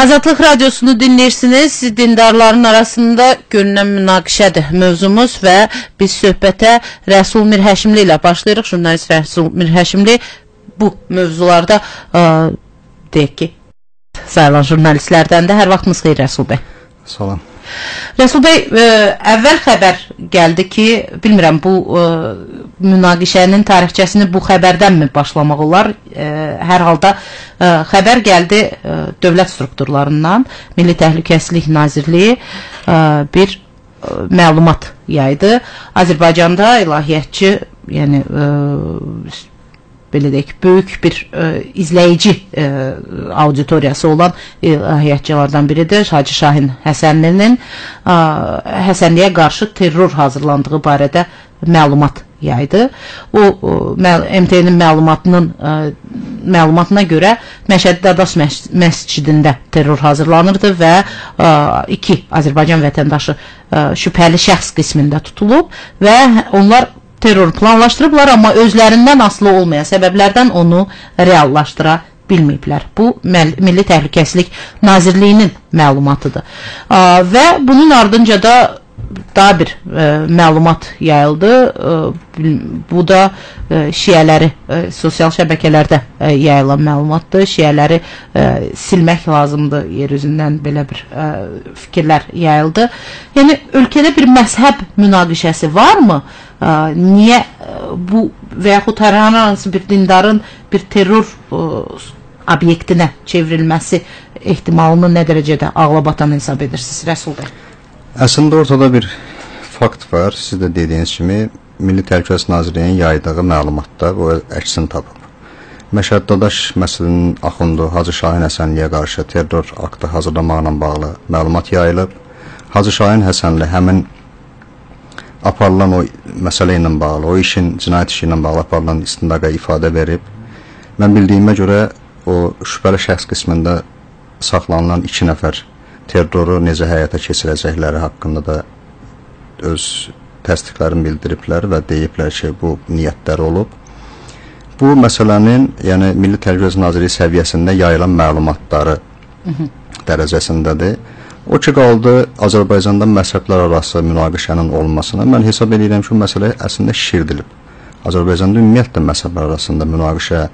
Azadlıq radiosunu dinləyirsiniz. Dindarların arasında görünən münaqişədir mövzumuz və biz söhbətə Rəsul Mirhəşimli ilə başlayırıq. Jurnalist Rəsul Mirhəşimli bu mövzularda ə, deyək ki, sayılan jurnalistlərdəndir. Hər vaxtınız xeyir Rəsul bəy. Salam. Rəsul bəy, ə, əvvəl xəbər gəldi ki, bilmirəm bu ə, münaqişənin tarixçəsini bu xəbərdənmi başlamaq olar? Ə, hər halda ə, xəbər gəldi ə, dövlət strukturlarından, Milli Təhlükəsizlik Nazirliyi ə, bir ə, məlumat yaydı. Azərbaycanda ilahiyyatçı, yəni ə, belə deyək, böyük bir ə, izləyici ə, auditoriyası olan ilahiyyatçılardan biridir. Hacı Şahin Həsənlinin ə, Həsənliyə qarşı terror hazırlandığı barədə məlumat yaydı. O MT-nin məlumatının ə, məlumatına görə Məşədi Dadaş məs məscidində terror hazırlanırdı və ə, iki Azərbaycan vətəndaşı ə, şübhəli şəxs qismində tutulub və onlar terror planlaşdırıblar, amma özlərindən asılı olmayan səbəblərdən onu reallaşdıra bilməyiblər. Bu Milli Təhlükəsizlik Nazirliyinin məlumatıdır. Və bunun ardınca da daha bir e, məlumat yayıldı. E, bu da e, şiələri e, sosial şəbəkələrdə e, yayılan məlumatdır. Şiələri e, silmək lazımdır yer üzündən belə bir e, fikirlər yayıldı. Yəni ölkədə bir məzhəb münaqişəsi varmı? E, niyə e, bu və yaxud hər hansı bir dindarın bir terror obyektinə çevrilməsi ehtimalını nə dərəcədə ağlabatan hesab edirsiniz Rəsul bəy? Əslində ortada bir fakt var. Siz də dediyiniz kimi Milli Təhlükəsizlik Nazirliyinin yaydığı məlumatda bu əksini tapıb. Məşəd Dadaş məsəlinin axundu Hacı Şahin Həsənliyə qarşı terror aktı hazırlamaqla bağlı məlumat yayılıb. Hacı Şahin Həsənli həmin aparılan o məsələ ilə bağlı, o işin cinayət işi ilə bağlı aparılan istintaqa ifadə verib. Mən bildiyimə görə o şübhəli şəxs qismində saxlanılan 2 nəfər terroru necə həyata keçirəcəkləri haqqında da öz təsdiqlərini bildiriblər və deyiblər ki, bu niyyətləri olub. Bu məsələnin, yəni Milli Təhlükəsizlik Nazirliyi səviyyəsində yayılan məlumatları Hı -hı. dərəcəsindədir. O ki qaldı Azərbaycanda məzhəblər arası münaqişənin olmasına, mən hesab edirəm ki, məsələ əslində şişirdilib. Azərbaycanda ümumiyyətlə məzhəblər arasında münaqişə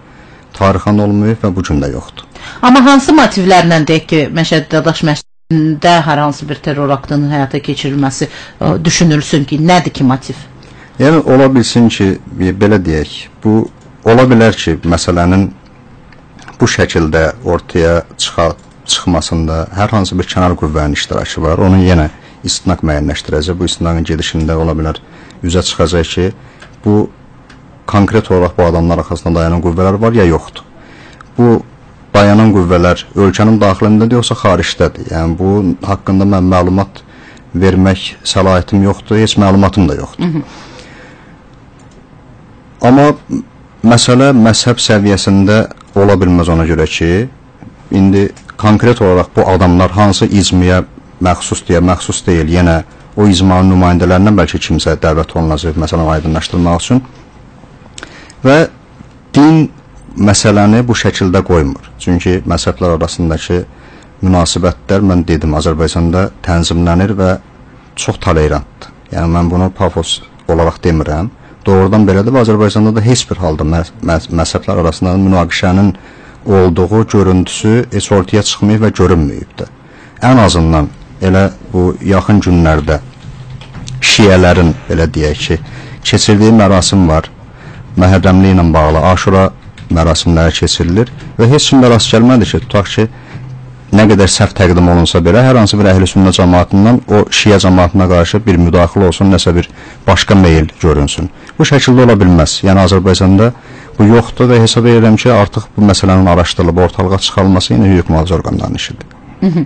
tarixən olmayıb və bu gün də yoxdur. Amma hansı motivlərlə deyək ki, Məşəd Dadaş məsələsində hər hansı bir terror aktının həyata keçirilməsi ə, düşünülsün ki, nədir ki motiv? Yəni ola bilsin ki, belə deyək, bu ola bilər ki, məsələnin bu şəkildə ortaya çıxa çıxmasında hər hansı bir kənar qüvvənin iştirakı var. Onun yenə istinaq müəyyənləşdirəcək. Bu istinaqın gedişində ola bilər üzə çıxacaq ki, bu konkret olaraq bu adamlar arxasında dayanan qüvvələr var ya yoxdur. Bu dayanan qüvvələr ölkənin daxilindədir yoxsa xaricdədir? Yəni bu haqqında mən məlumat vermək səlahiyyətim yoxdur, heç məlumatım da yoxdur. Hı -hı. Amma məsələ məzhəb səviyyəsində ola bilməz ona görə ki, indi konkret olaraq bu adamlar hansı icmiyə məxsus deyə məxsus deyil, yenə o icmanın nümayəndələrindən bəlkə kimsə dəvət olunacaq, məsələn aydınlaşdırmaq üçün. Və din məsələni bu şəkildə qoymur. Çünki məzhəblər arasındakı münasibətlər mən dedim Azərbaycanda tənzimlənir və çox tolerantdır. Yəni mən bunu pafos olaraq demirəm. Doğrudan belədir və Azərbaycanda da heç bir halda məz məz məzhəblər arasında münaqişənin olduğu görüntüsü heç ortaya çıxmayıb və görünməyib də. Ən azından elə bu yaxın günlərdə şiələrin belə deyək ki, keçirdiyi mərasim var. Məhərrəmli ilə bağlı Aşura mərasimləri keçirilir və heç kimdə rast gəlmədi ki, tutaq ki, nə qədər səhv təqdim olunsa belə, hər hansı bir əhl-i sünnə cəmaatından o şiə cəmaatına qarşı bir müdaxilə olsun, nəsə bir başqa meyil görünsün. Bu şəkildə ola bilməz. Yəni Azərbaycanda bu yoxdur və hesab edirəm ki, artıq bu məsələnin araşdırılıb ortalığa çıxarılması yenə hüquq mühafizə orqanlarının işidir. Hı -hı.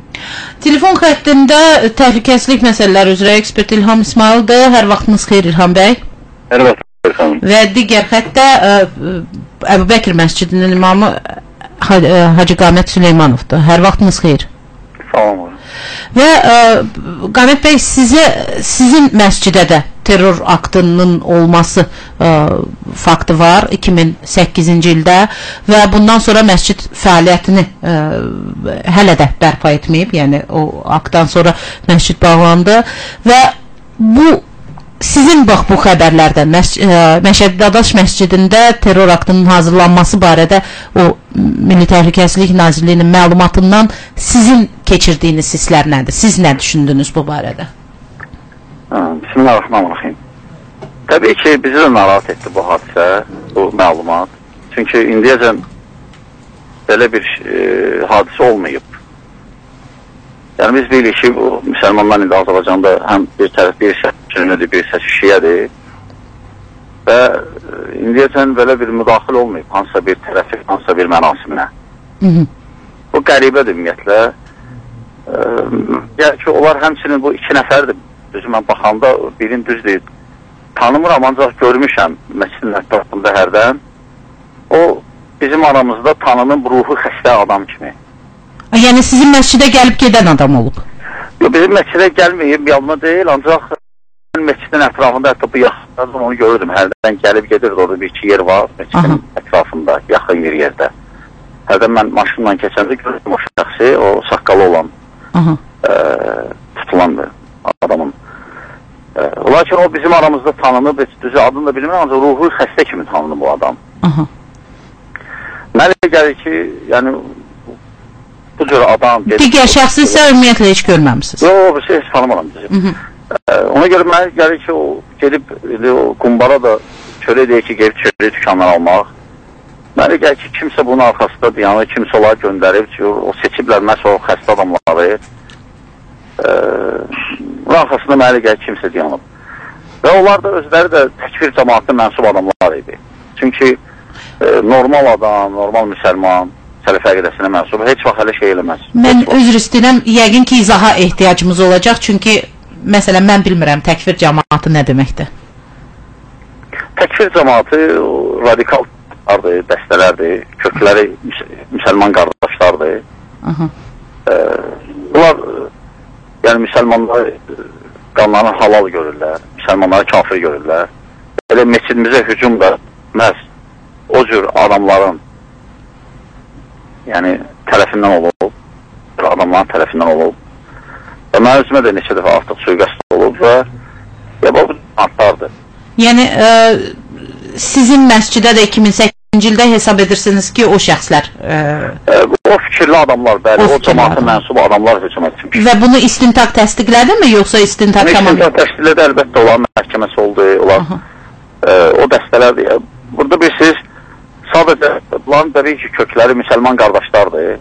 Telefon xəttində təhlükəsizlik məsələləri üzrə ekspert İlham İsmaildir. Hər vaxtınız xeyir İlham bəy. Hər vaxt xanım. Və digər xəttdə Əbu Bəkir məscidinin imamı Hacı Qamət Süleymanovdur. Hər vaxtınız xeyir. Salam. Və ə, Qamət bəy sizə sizin məscidə də terror aktının olması ə, faktı var 2008-ci ildə və bundan sonra məscid fəaliyyətini ə, hələ də bərpa etməyib. Yəni o aktdan sonra məscid bağlandı və bu sizin bax bu xəbərlərdən Məş Məşədi Dadaş məscidində terror aktının hazırlanması barədə o Milli Təhlükəsizlik Nazirliyinin məlumatından sizin keçirdiyiniz hisslər nədir? Siz nə düşündünüz bu barədə? Bismillahirrahmanirrahim. Təbii ki, bizi də narahat etdi bu hadisə, bu məlumat. Çünki indiyəcən belə bir e, hadisə olmayıb. Yəni biz bilirik ki, bu müsəlmanlar indi Azərbaycanda həm bir tərəf bir sünnidir, bir səs şiyədir. Və e, indiyəcən belə bir müdaxilə olmayıb hansısa bir tərəfi, hansısa bir mənasiminə. Hı -hı. Bu qəribədir ümumiyyətlə. E, yəni ki, onlar həmçinin bu iki nəfərdir düz mən baxanda birin düzdür. Tanımıram, ancaq görmüşəm məscidin ətrafında hərdən. O bizim aramızda tanınıb ruhu xəstə adam kimi. Yəni sizin məscidə gəlib gedən adam olub. Yox, bizim məscidə gəlməyib, yalıma deyil, ancaq məscidin ətrafında hətta bu yaxınlarda onu görürdüm. Hərdən gəlib gedirdi, orada bir iki yer var məscidin Aha. ətrafında, yaxın bir yerdə. Hərdən mən maşınla keçəndə gördüm o şəxsi, o saqqalı olan, Aha. e, tutulandı adamın. E, lakin o bizim aramızda tanınıb, heç düzü adını da bilmirəm, ancaq ruhu xəstə kimi tanınıb bu adam. Aha. Mənə elə gəlir ki, yəni bu cür adam... Digər şəxsi isə ümumiyyətlə heç görməmisiniz. Yox, bir şey heç tanımıram. Ee, ona görə mənə gəlir ki, o gedib indi o qumbara da çörək deyir ki, gedib çörək dükandan almaq. Mənə gəlir ki, kimsə bunun arxasında dayanır, kimsə onları göndərib ki, o seçiblər məhz o xəstə adamları. Ee, bunun arxasında elə gəlir kimsə dayanıb. Və onlar da özləri də təkfir cəmaatına mənsub adamlar idi. Çünki e, normal adam, normal müsəlman, sələf əqidəsinə mənsub heç vaxt elə şey eləməz. Mən üzr istəyirəm, yəqin ki, izaha ehtiyacımız olacaq, çünki məsələn mən bilmirəm təkfir cəmaatı nə deməkdir. Təkfir cəmaatı o, radikallardır, dəstələrdir, kökləri müs müsəlman qardaşlardır. Aha. E, bunlar yəni müsəlmanlar e, qanlarını halal görürlər, müsəlmanları kafir görürlər. Elə meçidimizə hücum da məhz o cür adamların yəni tərəfindən olub, adamların tərəfindən olub. Və mən özümə də neçə dəfə artıq suiqəst olub və ya bu artlardır. Yəni ə, sizin məscidə də 2008-ci ildə hesab edirsiniz ki, o şəxslər ə, E, o fikirli adamlar, bəli, O o, cəmaata mənsub adamlar hücum etmiş. və bunu istintaq təsdiqlədimi yoxsa istintaq tamam? Məhkəmə təşkildə əlbəttə olan məhkəməsi oldu, onlar Aha. e, o dəstələrdir. E, Burada bilirsiniz, sadəcə bunların təbii ki, kökləri müsəlman qardaşlardır.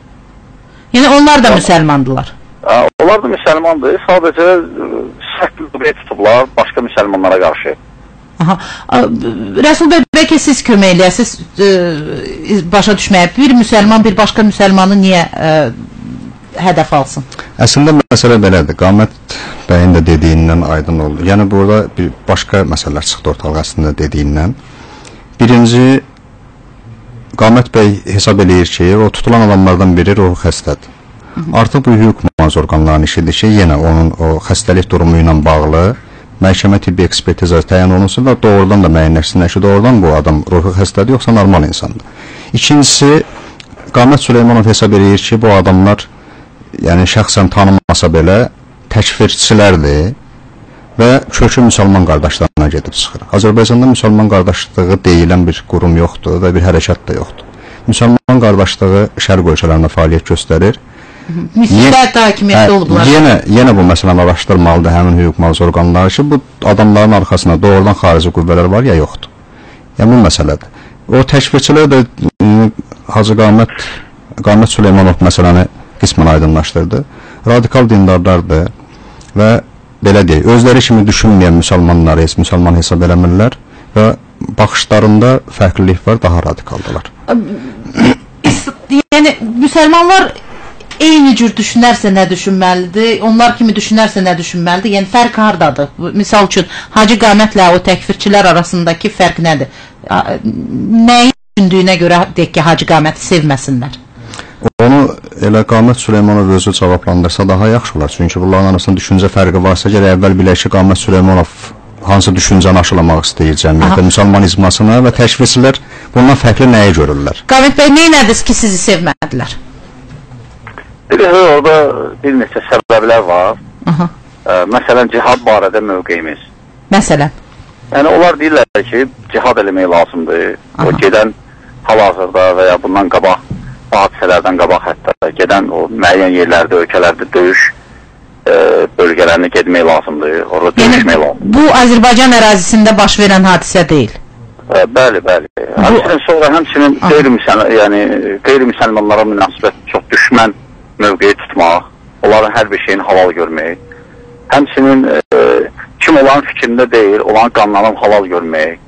Yəni onlar da müsəlmandılar. E, onlar da müsəlmandır, sadəcə e, lübə tutublar başqa müsəlmanlara qarşı. Aha. Rəsul bəy, bəlkə siz kömək eləyəsiniz ə, başa düşməyə. Bir müsəlman bir başqa müsəlmanı niyə ə, hədəf alsın? Əslində məsələ belədir. Qamət bəyin də dediyindən aydın oldu. Yəni burada bir başqa məsələlər çıxdı ortalığa əslində dediyindən. Birinci Qamət bəy hesab eləyir ki, o tutulan adamlardan biri ruhi xəstədir. Artıq bu hüquq mühafizə orqanlarının işidir ki, yenə onun o xəstəlik durumu ilə bağlı məhkəmə tibbi ekspertizası təyin olunsun və doğrudan da müəyyənləşsinlər ki, doğrudan bu adam ruhi xəstədir yoxsa normal insandır. İkincisi Qamət Süleymanov hesab eləyir ki, bu adamlar yəni şəxsən tanınmasa belə təkfirçilərdir və kökü müsəlman qardaşlarına gedib çıxır. Azərbaycanda müsəlman qardaşlığı deyilən bir qurum yoxdur və bir hərəkat da yoxdur. Müsəlman qardaşlığı şərq ölkələrində fəaliyyət göstərir. Hətta hakimiyyətdə olublar. Yenə yenə bu məsələni araşdırmalıdır həmin hüquq mühafizə orqanları ki, bu adamların arxasında doğrudan xarici qüvvələr var ya yoxdur. Yəni bu məsələdir. O təkfirçilər də Hacı Qamət Qamət Süleymanov məsələni qismən aydınlaşdırdı. Radikal dindarlardır və belə deyək, özləri kimi düşünməyən müsəlmanları heç müsəlman hesab eləmirlər və baxışlarında fərqlilik var, daha radikaldılar. Yəni müsəlmanlar eyni cür düşünərsə nə düşünməlidir? Onlar kimi düşünərsə nə düşünməlidir? Yəni fərq hardadır? Misal üçün Hacı Qamətlə o təkfirçilər arasındakı fərq nədir? Nəyi düşündüyünə görə deyək ki, Hacı Qaməti sevməsinlər. Onu elə Qamət Süleymanov özü cavablandırsa daha yaxşı olar. Çünki bunların arasında düşüncə fərqi varsa, gərək əvvəl bilək ki, Qamət Süleymanov hansı düşüncəni aşılamaq istəyir cəmiyyətdə, müsəlman izmasına və təşviçilər bundan fərqli nəyi görürlər? Qamit bəy, nə ediniz ki, sizi sevmədilər? Də orada bir neçə səbəblər var. Aha. Ə, məsələn, cihad barədə mövqeyimiz. Məsələn. Yəni onlar deyirlər ki, cihad eləmək lazımdır. Aha. O gedən hal-hazırda və ya bundan qabaq hadisələrdən qabaq hətta gedən o müəyyən yerlərdə, ölkələrdə döyüş ə, bölgələrinə getmək lazımdır. Orada döyüşmək Yəni lazımdır. bu Azərbaycan ərazisində baş verən hadisə deyil. Ə, bəli, bəli. Həmçinin sonra həmçinin Aha. qeyri-müsəlman, yəni qeyri-müsəlmanlara münasibət çox düşmən mövqeyi tutmaq, onların hər bir şeyini halal görmək. Həmçinin ə, kim olan fikrində deyil, olan qanunlarını halal görmək.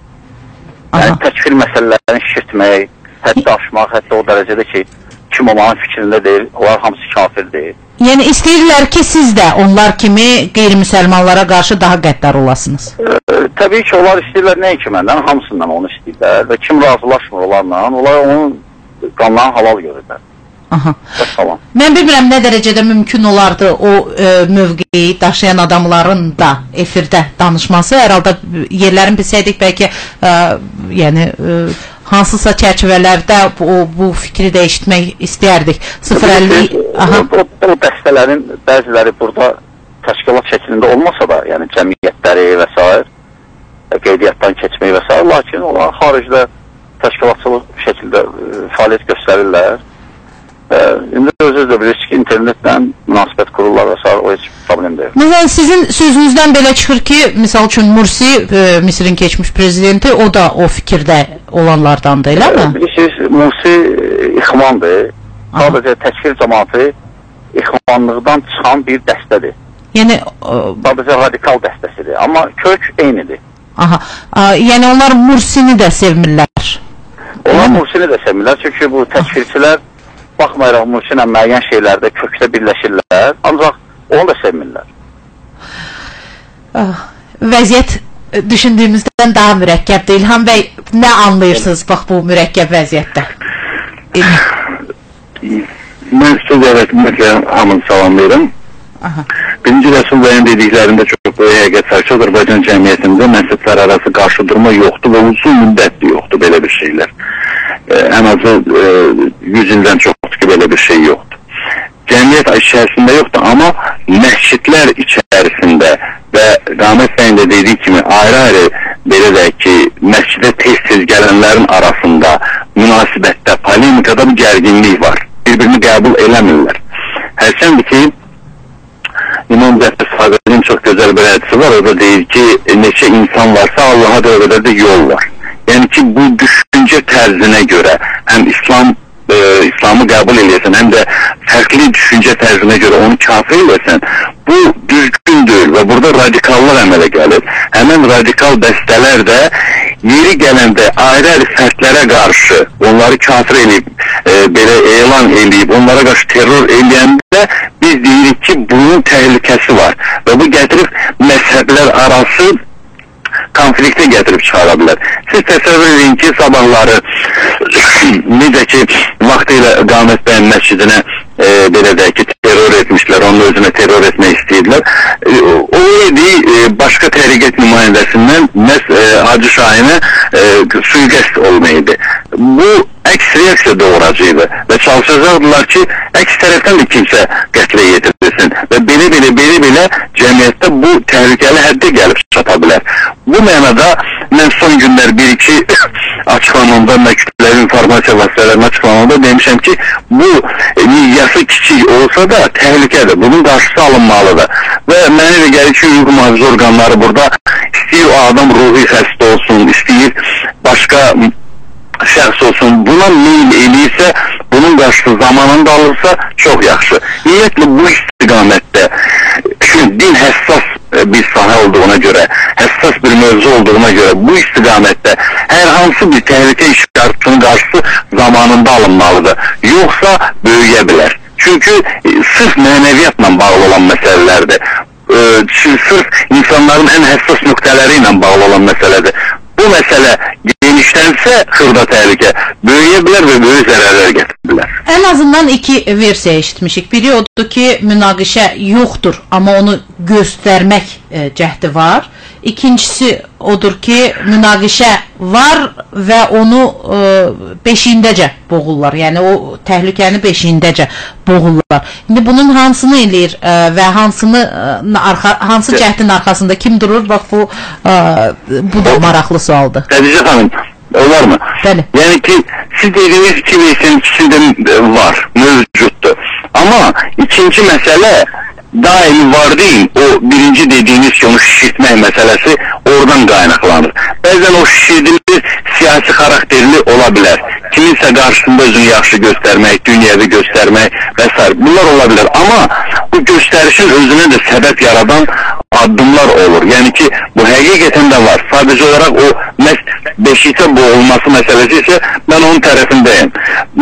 Yəni Aha. təkfir məsələlərini şişirtmək, həddi aşmaq, hətta o dərəcədə ki, kim onların fikrində deyil, onlar hamısı kafir deyil. Yəni istəyirlər ki, siz də onlar kimi qeyri-müsəlmanlara qarşı daha qəddar olasınız. Ə, təbii ki, onlar istəyirlər nəinki məndən, hamısından onu istəyirlər və kim razılaşmır onlarla, onlar onun qanlarını halal görürlər. Aha. Salam. Mən bilmirəm nə dərəcədə mümkün olardı o e, mövqeyi daşıyan adamların da efirdə danışması. Hər halda yerlərin bilsəydik bəlkə e, yəni e, hansısa çərçivələrdə bu, bu fikri dəyişmək istəyərdik. 050 aha. O, o, o dəstələrin bəziləri burada təşkilat şəklində olmasa da, yəni cəmiyyətləri və s. e, qeydiyyatdan keçmək və s. lakin onlar xaricdə təşkilatçılıq şəkildə ə, fəaliyyət göstərirlər. Və indi özünüz də bilirsiniz ki, internetlə münasibət qururlar və s. o heç problem deyil. Məsələn, sizin sözünüzdən belə çıxır ki, misal üçün Mursi, e, Misirin keçmiş prezidenti, o da o fikirdə olanlardandır, eləmi? Bilirsiniz, Musi e, ixvandır. Aha. Sadəcə təkfir cəmaatı ixvanlıqdan çıxan bir dəstədir. Yəni e, Sadəcə radikal dəstəsidir. Amma kök eynidir. aha, a, yəni onlar Mursini də sevmirlər. Onlar. Mursini də sevmirlər, çünki bu təkfirçilər baxmayaraq Mursi ilə müəyyən şeylərdə kökdə birləşirlər, ancaq onu da sevmirlər. Ah, Vəziyyət düşündüyümüzdən daha mürəkkəbdir. İlham bəy, nə anlayırsınız bax bu mürəkkəb vəziyyətdə? Mən söz əvəzində hamını salamlayıram. Aha. Birinci Rəsul bəyin dediklərində çox böyük həqiqət var ki, Azərbaycan cəmiyyətində mənsəblər arası qarşıdurma yoxdur və uzun müddətli yoxdur belə bir şeylər. E, ən azı e, 100 ildən çoxdur ki, belə bir şey yoxdur. Cəmiyyət içərisində yoxdur, amma məscidlər içərisində və Qamət bəyin də dediyi kimi ayrı-ayrı belə deyək ki, məscidə tez-tez gələnlərin arasında münasibətdə, polemikada bir gərginlik var. Bir-birini qəbul eləmirlər. Hərçəndir ki, İmam Zəhbir Sabir'in çok güzel bir hadisi var. O da deyir ki e, neçə insan varsa Allah'a da o kadar da yol var. Yani ki bu düşünce tərzine göre hem İslam e, İslam'ı kabul ediyorsan hem de farklı düşünce tərzine göre onu kafir ediyorsan bu düzgün değil ve burada radikallar əmələ gəlir. Hemen radikal dəstələr də yeri gələndə ayrı-ayrı fərqlərə qarşı onları kafir eləyib, e, belə elan eləyib, onlara qarşı terror eləyəndə biz deyirik ki bunun təhlükəsi var və bu gətirib məzhəblər arası konflikte getirip çıkarabilir. Siz təsəvvür edin ki sabahları necə ki vaxtilə Qamet bəyin məscidinə e, belə deyək ki terror etmişlər, onun özünə terror etmək istəyirlər. E, e, təriqət nümayəndəsindən məhz e, Hacı Şahinə e, suiqəst olmaydı. Bu əks reaksiya doğuracaqdı və çalışacaqdılar ki, əks tərəfdən də kimsə qətlə yetirilsin və belə-belə belə-belə cəmiyyətdə bu təhlükəli həddə gəlib çata bilər. Bu mənada mən son günlər bir-iki açıqlamamda məktublar informasiya vasitələrinin açıqlamamda demişəm ki, bu e, miqyası kiçik olsa da təhlükədir. Bunun qarşısı alınmalıdır. Və mənə elə gəlir ki, hüquq mühafizə orqanları burada istəyir o adam ruhi xəstə olsun, istəyir başqa şəxs olsun, buna meyil eləyirsə, bunun qarşısı zamanında alırsa çox yaxşı. Ümumiyyətlə bu istiqamətdə din həssas bir sahə olduğuna görə, həssas bir mövzu olduğuna görə bu istiqamətdə hər hansı bir təhlükə işarətinin qarşısı zamanında alınmalıdır. Yoxsa böyüyə bilər. Çünki e, sırf mənəviyyatla bağlı olan məsələlərdir. E, sırf insanların ən həssas nöqtələri ilə bağlı olan məsələdir. Bu məsələ genişlənsə xırda təhlükə böyüyə bilər və böyük zərərlər gətirə bilər. Ən azından iki versiya eşitmişik. Biri odur ki, münaqişə yoxdur, amma onu göstərmək e, cəhdi var. İkincisi odur ki, münaqişə var və onu e, beşiyindəcə boğurlar. Yəni o təhlükəni beşiyindəcə boğurlar. İndi bunun hansını eləyir e, və hansını e, arxa hansı cəhdin arxasında kim durur? Bax bu e, bu da maraqlı sualdır. Xədicə xanım, olar mı? Bəli. Yəni ki, siz dediyiniz iki versiyanın ikisində e, var, mövcuddur. Amma ikinci məsələ daimi var değil, o birinci dediğiniz ki onu şişirtmək məsələsi oradan qaynaqlanır. Bəzən o şişirdilmiş siyasi xarakterli ola bilər. Kiminsə qarşısında özünü yaxşı göstərmək, dünyəvi göstərmək və s. Bunlar ola bilər. Amma bu göstərişin özünə də səbəb yaradan addımlar olur. Yəni ki, bu həqiqətən də var. Sadəcə olaraq o məhz beşikə boğulması məsələsi isə mən onun tərəfindəyim.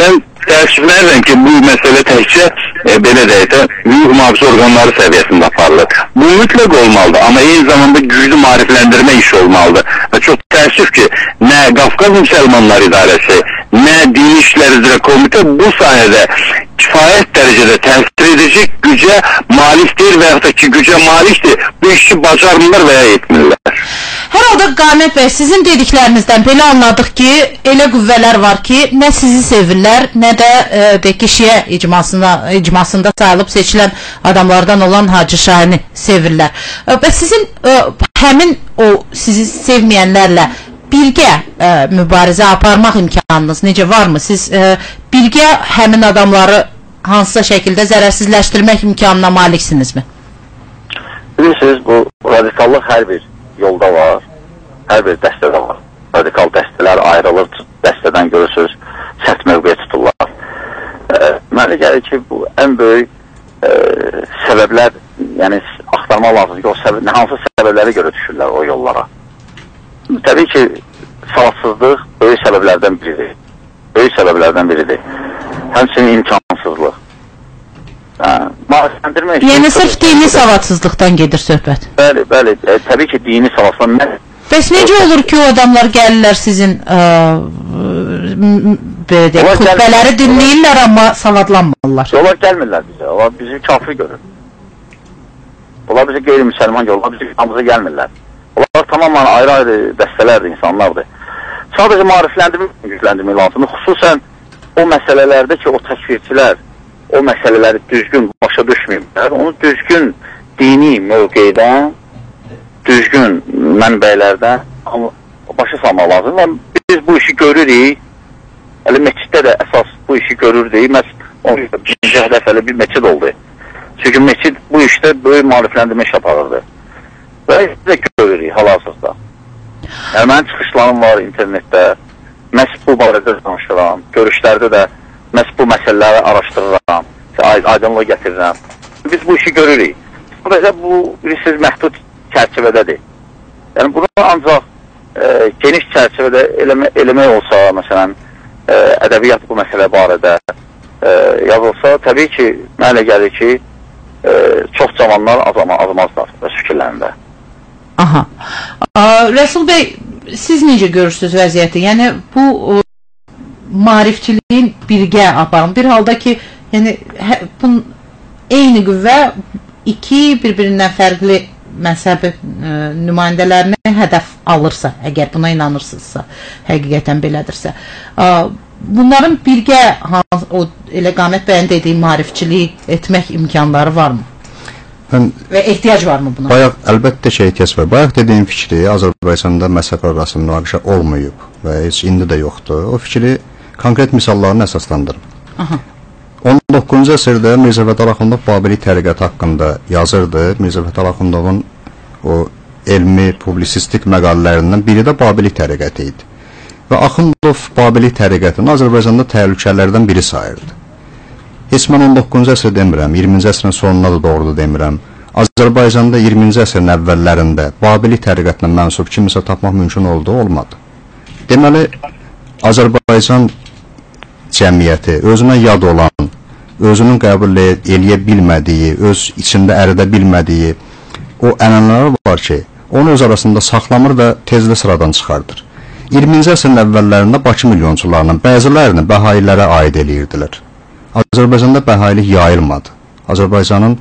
Mən təəssüflənirəm ki, bu məsələ təkcə e, belə deyək də hüquq mühafizə orqanları səviyyəsində aparılır. Bu mütləq olmalıdır, amma eyni zamanda güclü maarifləndirmə işi olmalıdır. Və çox təəssüf ki, nə Qafqaz Müsəlmanlar İdarəsi, nə Dini İşlər üzrə Komitə bu sahədə kifayət dərəcədə təsir edici gücə malikdir və yaxud da ki, gücə malikdir. Bu işi bacarmırlar və ya etmirlər. Hər halda Qamət bəy, sizin dediklərinizdən belə anladıq ki, elə qüvvələr var ki, nə sizi sevirlər, nə də e, də kişiyə icmasına icmasında sayılıb seçilən adamlardan olan Hacı Şahini sevirlər. E, və sizin e, həmin o sizi sevməyənlərlə birgə e, mübarizə aparmaq imkanınız necə varmı? Siz e, birgə həmin adamları hansısa şəkildə zərərsizləşdirmək imkanına maliksinizmi? Bilirsiniz, bu radikallıq hər bir yolda var, hər bir dəstədə var. Radikal dəstələr ayrılır, dəstədən görürsünüz, sərt mövqeyə tuturlar. E, mənə gəlir ki, bu ən böyük e, səbəblər, yəni axtarmaq lazımdır ki, o səbəb, hansı səbəblərə görə düşürlər o yollara. Təbii ki, savadsızlıq böyük səbəblərdən biridir. Böyük səbəblərdən biridir. Həmçinin imkansızlıq. Hə, maarifləndirmək Yəni sırf dini savadsızlıqdan gedir söhbət. Bəli, bəli. E, təbii ki, dini savadsızlıq. Mən Bəs necə olur ki, o adamlar gəlirlər sizin ə, m- belə deyək, xutbələri dinləyirlər, amma savadlanmırlar. Onlar gəlmirlər bizə. Onlar bizi kafir görür. Onlar bizi qeyri-müsəlman görür. Onlar bizim yanımıza gəlmirlər. Onlar tamamilə ayrı-ayrı dəstələrdir, insanlardır. Sadəcə maarifləndirmək, gücləndirmək lazımdır. Xüsusən o məsələlərdə ki, o təkfirçilər o məsələləri düzgün başa düşməyiblər. Onu düzgün dini mövqeydən, düzgün mənbələrdən başa salmaq lazımdır. Biz bu işi görürük. Hələ məsciddə də əsas bu işi görürdük. Məhz birinci dəfəli bir məscid oldu. Çünki məscid bu işdə böyük maarifləndirmə iş aparırdı. Və biz də görürük hal-hazırda. Yəni mənim çıxışlarım var internetdə. Məhz bu barədə danışıram. Görüşlərdə də məhz bu məsələləri araşdırıram. Ay aydınlıq gətirirəm. Biz bu işi görürük. Sadəcə bu bilirsiniz məhdud çərçivədədir. Yəni bunu ancaq e, geniş çərçivədə eləmə, eləmək olsa, məsələn, e, ədəbiyyat bu məsələ barədə e, yazılsa, təbii ki, mənə gəlir ki, e, çox cavanlar azama, azmazlar öz fikirlərində. Aha. Ə, Rəsul bəy, siz necə görürsüz vəziyyəti? Yəni bu maarifçiliyin birgə aparın. Bir halda ki, yəni hə, bunun eyni qüvvə iki bir-birindən fərqli məzhəbi ə, nümayəndələrini hədəf alırsa, əgər buna inanırsınızsa, həqiqətən belədirsə. Ə, bunların birgə o elə Qamət bəyin dediyi maarifçiliyi etmək imkanları varmı? Mən Və ehtiyac varmı buna? bayaq əlbəttə ki, ehtiyac var. Bayaq dediyim fikri Azərbaycanda məzhəb arası münaqişə olmayıb və heç indi də yoxdur. O fikri konkret misallarla əsaslandırıb. Aha. 19-cu əsrdə Mirzə Fətəli Axundov Babili təriqəti haqqında yazırdı. Mirzə Fətəli Axundovun o elmi publisistik məqalələrindən biri də Babili təriqəti idi. Və Axundov Babili təriqətini Azərbaycanda təhlükələrdən biri sayırdı. Heç mən 19-cu əsr demirəm, 20-ci əsrin sonuna da doğru da demirəm. Azərbaycanda 20-ci əsrin əvvəllərində Babili təriqətinə mənsub kimisə tapmaq mümkün oldu, olmadı. Deməli, Azərbaycan cəmiyyəti özünə yad olan, özünün qəbul eləyə bilmədiyi, öz içində əridə bilmədiyi o ənənələr var ki, onu öz arasında saxlamır və tezlə sıradan çıxardır. 20-ci əsrin əvvəllərində Bakı milyonçularının bəzilərini bəhailərə aid eləyirdilər. Azərbaycanda bəhailik yayılmadı. Azərbaycanın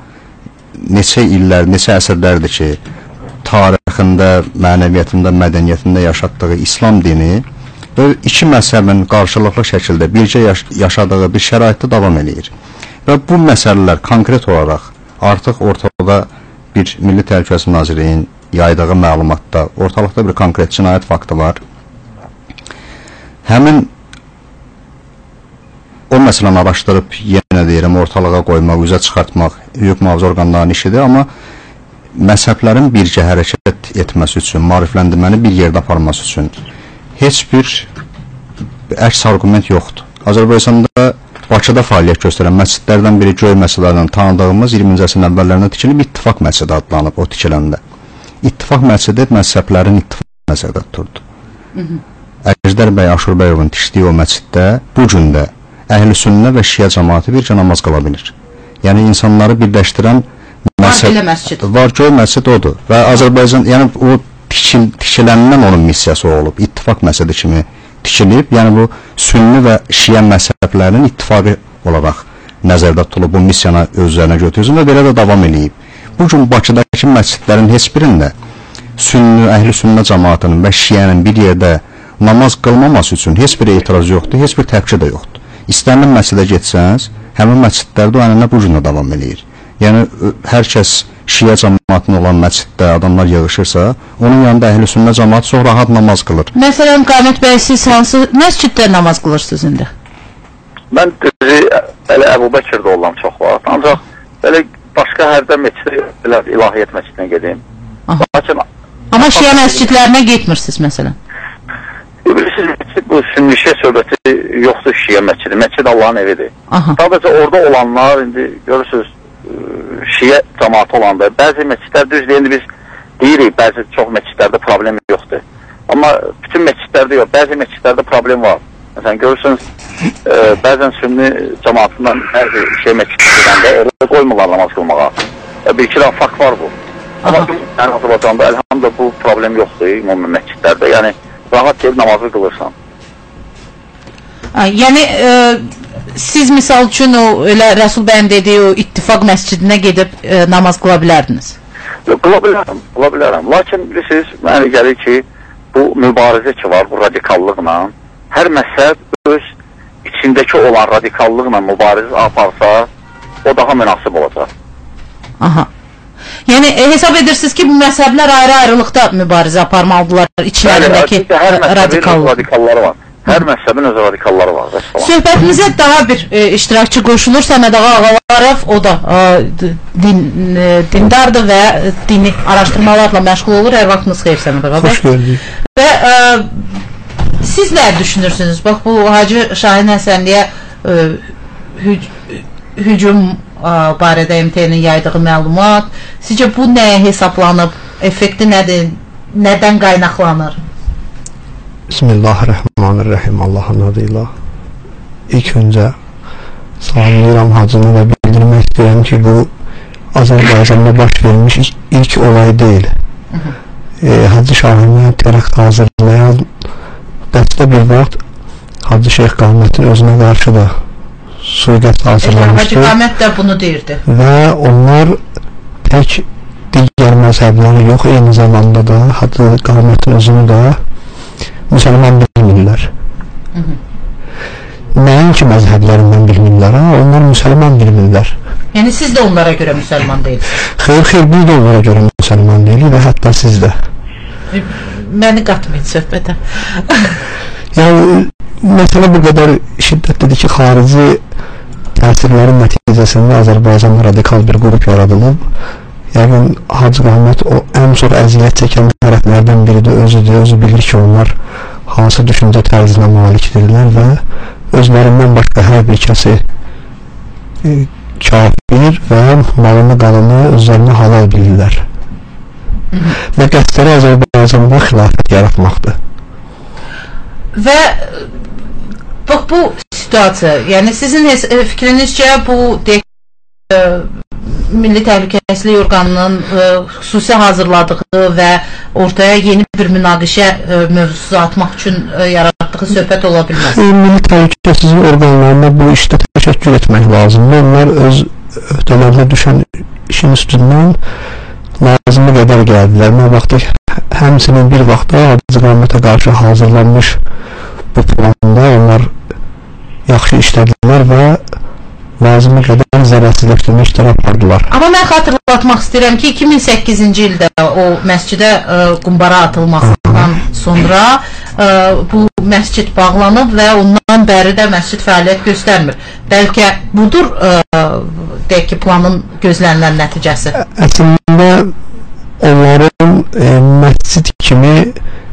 neçə illər, neçə əsrlərdir ki, tarixində, mənəviyyatında, mədəniyyətində yaşatdığı İslam dini iki məzhəbin qarşılıqlı şəkildə bircə yaş yaşadığı bir şəraitdə davam eləyir. Və bu məsələlər konkret olaraq artıq ortada bir Milli Təhlükəsizlik Nazirliyinin yaydığı məlumatda ortalıqda bir konkret cinayət faktı var. Həmin o məsələni araşdırıb yenə deyirəm ortalığa qoymaq, üzə çıxartmaq hüquq mühafizə orqanlarının işidir, amma məzhəblərin birgə hərəkət etməsi üçün, maarifləndirməni bir yerdə aparması üçün heç bir əks arqument yoxdur. Azərbaycanda Bakıda fəaliyyət göstərən məscidlərdən biri Göy məscidlərdən tanıdığımız 20-ci əsrin əvvəllərində tikilib İttifaq məscidi adlanıb o tikiləndə. İttifaq məscidi məzhəblərin ittifaq nəzərdə tuturdu. Əjdər bəy Aşurbəyovun tikdiyi o məsciddə bu gün də Əhl-i Sünnə və Şiə cəmaəti birgə namaz qıla bilir. Yəni insanları birləşdirən Var belə məscid. Var Göy məscid odur və Azərbaycan yəni o tikil, tikiləndən onun missiyası olub. İttifaq məscidi kimi tikilib, yəni bu sünni və şiə məzhəblərinin ittifaqı olaraq nəzərdə tutulub bu missiyanı öz üzərinə götürsün və belə də davam eləyib. Bu gün Bakıdakı məscidlərin heç birində sünni, əhli sünnə cəmaatının və şiənin bir yerdə namaz qılmaması üçün heç bir etiraz yoxdur, heç bir təpki də yoxdur. İstənilən məscidə getsəniz, həmin məscidlərdə o ənənə bu gün də davam eləyir. Yəni hər kəs şiə cəmaatının olan məsciddə adamlar yığılırsa, onun yanında əhli sünnə cəmaat çox rahat namaz qılır. Məsələn, Qamət bəy siz hansı məsciddə namaz qılırsınız indi? Mən düzü elə Əbu Bəkirdə olan çox vaxt. Ancaq belə başqa hərdə məscidə belə ilahiyyat məscidinə gedim. Aha. Lakin Amma şiə məscidlərinə getmirsiniz məsələn. bilirsiniz məscid bu sünni şiə söhbəti yoxdur şiə məscidi. Məscid Allahın evidir. Aha. Sadəcə orada olanlar indi görürsüz şiə cəmaatı olanda bəzi məscidlər düzdür indi biz deyirik bəzi çox məscidlərdə problem yoxdur. Amma bütün məscidlərdə yox, bəzi məscidlərdə problem var. Məsələn görürsünüz ə, bəzən sünni cəmaatından bəzi şey məscidlərində elə qoymurlar namaz qılmağa. E, bir iki dənə fakt var bu. Amma Aha. yəni Azərbaycanda elhamdülillah bu problem yoxdur ümumi məscidlərdə. Yəni rahat gelib namazı qılırsan. Yəni e, siz misal üçün o elə Rəsul bəyin dediyi o ittifaq məscidinə gedib e, namaz qıla bilərdiniz. Qıla bilərəm, qıla bilərəm. Lakin bilirsiniz, mənə gəlir ki, bu mübarizə ki var, bu radikallıqla, hər məzhəb öz içindəki olan radikallıqla mübarizə aparsa, o daha münasib olacaq. Aha. Yəni e, hesab edirsiniz ki, bu məzhəblər ayrı-ayrılıqda mübarizə aparmalıdırlar içlərindəki çünki hər radikallıq. radikalları var. Hər məzhəbin öz radikalları var. Söhbətimizə daha bir e, iştirakçı qoşulur Səməd ağa Ağalarov, o da e, din, e, dindardır və e, dini araşdırmalarla məşğul olur. Hər vaxtınız xeyir Səməd ağa. Hoş gördük. Və ə, siz nə düşünürsünüz? Bax bu Hacı Şahin Həsənliyə ə, hüc hücum ə, barədə MT-nin yaydığı məlumat, sizcə bu nəyə hesablanıb? Effekti nədir? Nədən qaynaqlanır? Bismillahirrahmanirrahim. Allahın adıyla. İlk önce salamlayıram hacını ve bildirmek istedim ki bu Azerbaycan'da baş vermiş ilk, olay değil. Ee, Hacı Şahin'e terakt hazırlayan dəstə bir vaxt Hacı Şeyh Qahmətin özünə qarşı da suiqət Hacı hazırlamışdı. Qamət də bunu deyirdi. və onlar tək digər məzhəbləri yox, eyni zamanda da Hacı Qamətin özünü də müsəlman bilmirlər. Nəinki məzhəblərindən bilmirlər, ha, onlar müsəlman bilmirlər. Yəni siz də onlara görə müsəlman deyilsiniz. Xeyr, xeyr, biz də onlara görə müsəlman deyilik və hətta siz də. Məni qatmayın söhbətə. Yəni məsələ bu qədər şiddətlidir ki, xarici təsirlərin nəticəsində Azərbaycanda radikal bir qrup yaradılıb. Yəqin Hacı Qahmət o ən çox əziyyət çəkən tərəflərdən biridir, özüdür, özü bilir ki, onlar hansı düşüncə tərzinə malikdirlər və özlərindən başqa hər bir kəsi e, kafir və malını qalını özlərinə halal bilirlər. Və qəsdləri Azərbaycanda xilafət yaratmaqdır. Və bax bu situasiya, yəni sizin ə, fikrinizcə bu deyək ə, Milli Təhlükəsizlik orqanının ə, xüsusi hazırladığı və ortaya yeni bir münaqişə ə, mövzusu atmaq üçün ə, yaratdığı söhbət ola bilməz. E, Milli Təhlükəsizlik orqanlarına bu işdə təşəkkür etmək lazımdır. Onlar öz öhdələrinə düşən işin üstündən lazımı qədər gəldilər. Mən vaxtı həmsinin bir vaxtda Hacı Qamətə qarşı hazırlanmış bu planda onlar yaxşı işlədilər və lazımı qədər zərərsizləşdirmə işləri apardılar. Amma mən xatırlatmaq istəyirəm ki, 2008-ci ildə o məscidə ə, qumbara atılmasından sonra ə, bu məscid bağlanıb və ondan bəri də məscid fəaliyyət göstərmir. Bəlkə budur ə, deyək ki, planın gözlənilən nəticəsi. Əslində onların e, məscid kimi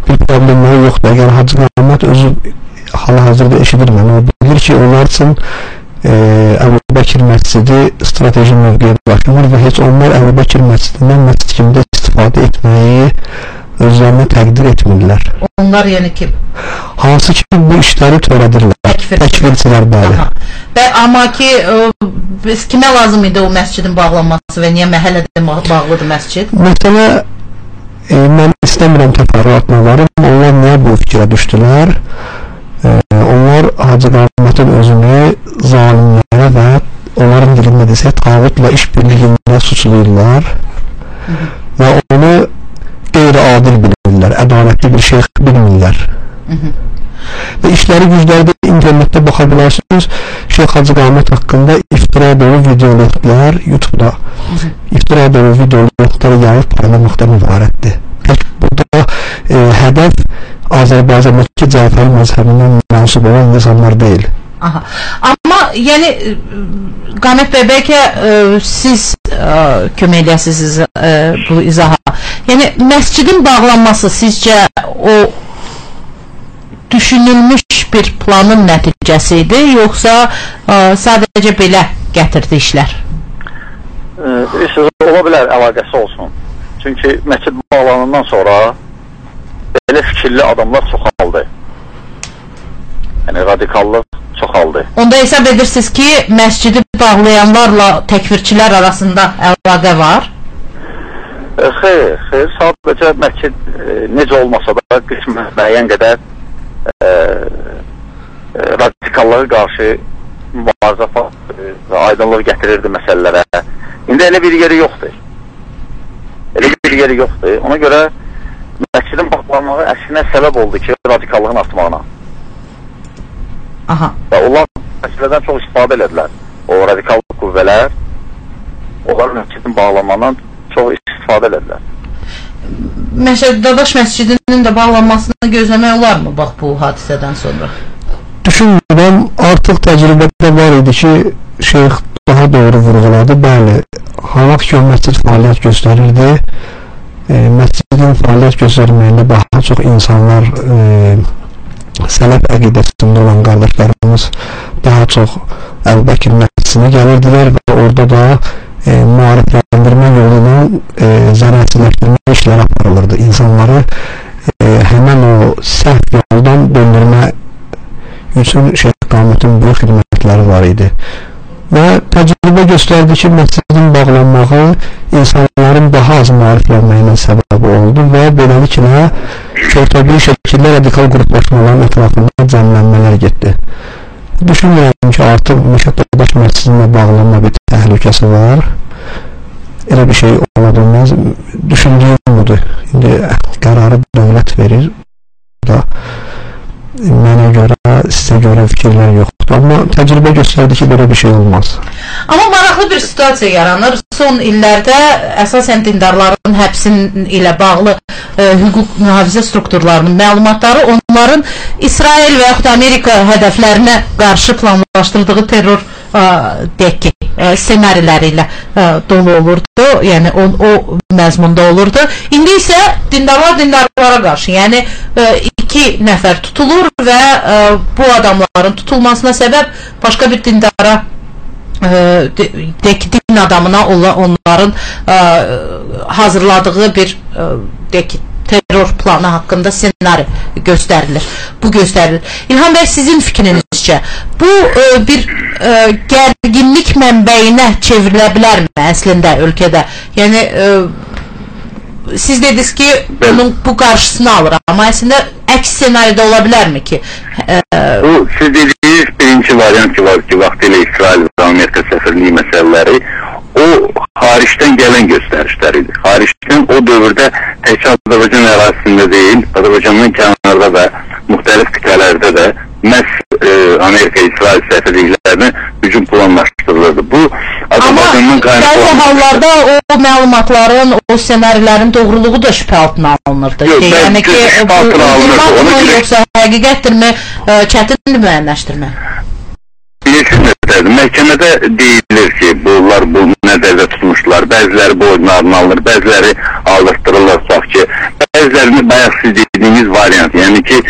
bir problemləri yoxdur. Əgər Hacı Məhəmməd özü hal-hazırda eşidir məni, o bilir ki, onlar üçün e, Əbu Bəkir məscidi strateji mövqeyə daşınır və heç onlar Əbu Bəkir məscidindən məscid kimdə istifadə etməyi özlərinə təqdir etmirlər. Onlar yəni ki, Hansı ki bu işləri törədirlər. Təkfir. Təkfirçilər bəli. Və amma ki, ə, biz kimə lazım idi o məscidin bağlanması və niyə məhəllədə bağlıdır məscid? Məsələ e, mən istəmirəm təfərrüatına varım. Onlar niyə bu fikrə düşdülər? Onlar Hacı Qamətin özünü zalimlərə və onların dilində desə tağutla işbirliyində suçlayırlar və onu qeyri-adil bilirlər, ədalətli bir şeyx bilmirlər. Və işləri güclərdə internetdə baxa bilərsiniz. Şeyx Hacı Qamət haqqında iftira dolu videolar YouTube-da iftira dolu videoları yayıb paylamaqdan ibarətdir. Tək burada e, hədəf Azərbaycandakı Cəfəri məzhəbindən mənsub olan insanlar deyil. Aha. Amma yəni ə, Qamət bəy bəlkə ə, siz ə, kömək eləyəsiniz ə, bu izaha. Yəni məscidin bağlanması sizcə o düşünülmüş bir planın nəticəsi idi, yoxsa ə, sadəcə belə gətirdi işlər? E, bilirsiniz, ola bilər əlaqəsi olsun. Çünki məscid bağlanandan sonra belə fikirli adamlar çoxaldı. Yəni radikallıq çoxaldı. Onda hesab edirsiniz ki, məscidi bağlayanlarla təkfirçilər arasında əlaqə var? E, xeyr, xeyr, sadəcə məscid e, necə olmasa da qismən müəyyən qədər e, e, radikallığa qarşı mübarizə apardı və aydınlıq gətirirdi məsələlərə. İndi elə bir yeri yoxdur. Elə bir yeri yoxdur. Ona görə məscidin bağlanmağı əksinə səbəb oldu ki, radikallığın artmağına. Aha. Və onlar məsələdən çox istifadə elədilər. O radikal qüvvələr onlar məscidin bağlanmağından çox istifadə elədilər. Məşəd Dadaş məscidinin də bağlanmasını gözləmək olarmı bax bu hadisədən sonra? Düşünürəm artıq təcrübədə var idi ki, şeyx daha doğru vurğuladı. Bəli, halaq ki o məscid fəaliyyət göstərirdi. Məscidin fəaliyyət göstərməyində daha çox insanlar e, sələf əqidəsində olan qardaşlarımız daha çox Əbubəkir məscidinə gəlirdilər və orada da e, maarifləndirmə yolu ilə e, zərərçiləşdirmə işləri aparılırdı. İnsanları e, həmən o səhv yoldan döndürmə üçün Şeyx Qamətin böyük xidmətləri var idi. Və təcrübə göstərdi ki, məscidin bağlanmağı insanların daha az maariflənməyinə səbəb oldu və beləliklə körtəbli şəkildə radikal qruplaşmaların ətrafında cəmlənmələr getdi. Düşünmürəm ki, artıq Məşəddadaş məscidinə bağlanma bir təhlükəsi var. Elə bir şey ola bilməz. Düşündüyüm budur. İndi qərarı dövlət verir. Da mənə görə, sizə görə fikirlər yoxdur. Amma təcrübə göstərdi ki, belə bir şey olmaz. Amma maraqlı bir situasiya yaranır. Son illərdə əsasən dindarların həbsin ilə bağlı ə, hüquq mühafizə strukturlarının məlumatları onların İsrail və yaxud Amerika hədəflərinə qarşı planlaşdırdığı terror ə, deyək ki, ssenariləri ilə ə, dolu olurdu. Yəni o, o məzmunda olurdu. İndi isə dindarlar dindarlara qarşı, yəni ə, iki nəfər tutulur və ə, bu adamların tutulmasına səbəb başqa bir dindara deyək din adamına onların ə, hazırladığı bir deyək terror planı haqqında ssenari göstərilir. Bu göstərilir. İlham bəy sizin fikriniz sizcə bu ə, bir ə, gərginlik mənbəyinə çevrilə bilərmi əslində ölkədə? Yəni ə, siz dediniz ki, bunun bu qarşısını alır, amma əslində əks ssenaridə ola bilərmi ki? Ə, Bu siz dediyiniz birinci variant ki var ki, vaxtilə İsrail və Amerika səfirliyi məsələləri o xaricdən gələn göstərişlər idi. Xaricdən o dövrdə təkcə Azərbaycan ərazisində deyil, Azərbaycanın kənarda və müxtəlif qitələrdə də məhz e, Amerika İsrail səfirliklərinə hücum planlaşdırılırdı. Bu Azərbaycanın bəzi qaynaqlanmış hallarda o məlumatların, o ssenarilərin doğruluğu da şübhə altına alınırdı. Yox, ki, yəni ki, şübhə altına alınırdı. Ona görə- yoxsa həqiqətdirmi, ə, çətindir müəyyənləşdirmək. Bilirsiniz nədir? Məhkəmədə deyilir ki, bunlar bu nəzərdə tutmuşlar. Bəziləri boyunlarını alınır, bəziləri aldırtdırırlar tutaq ki, bəzilərini bayaq siz dediyiniz variant, yəni ki,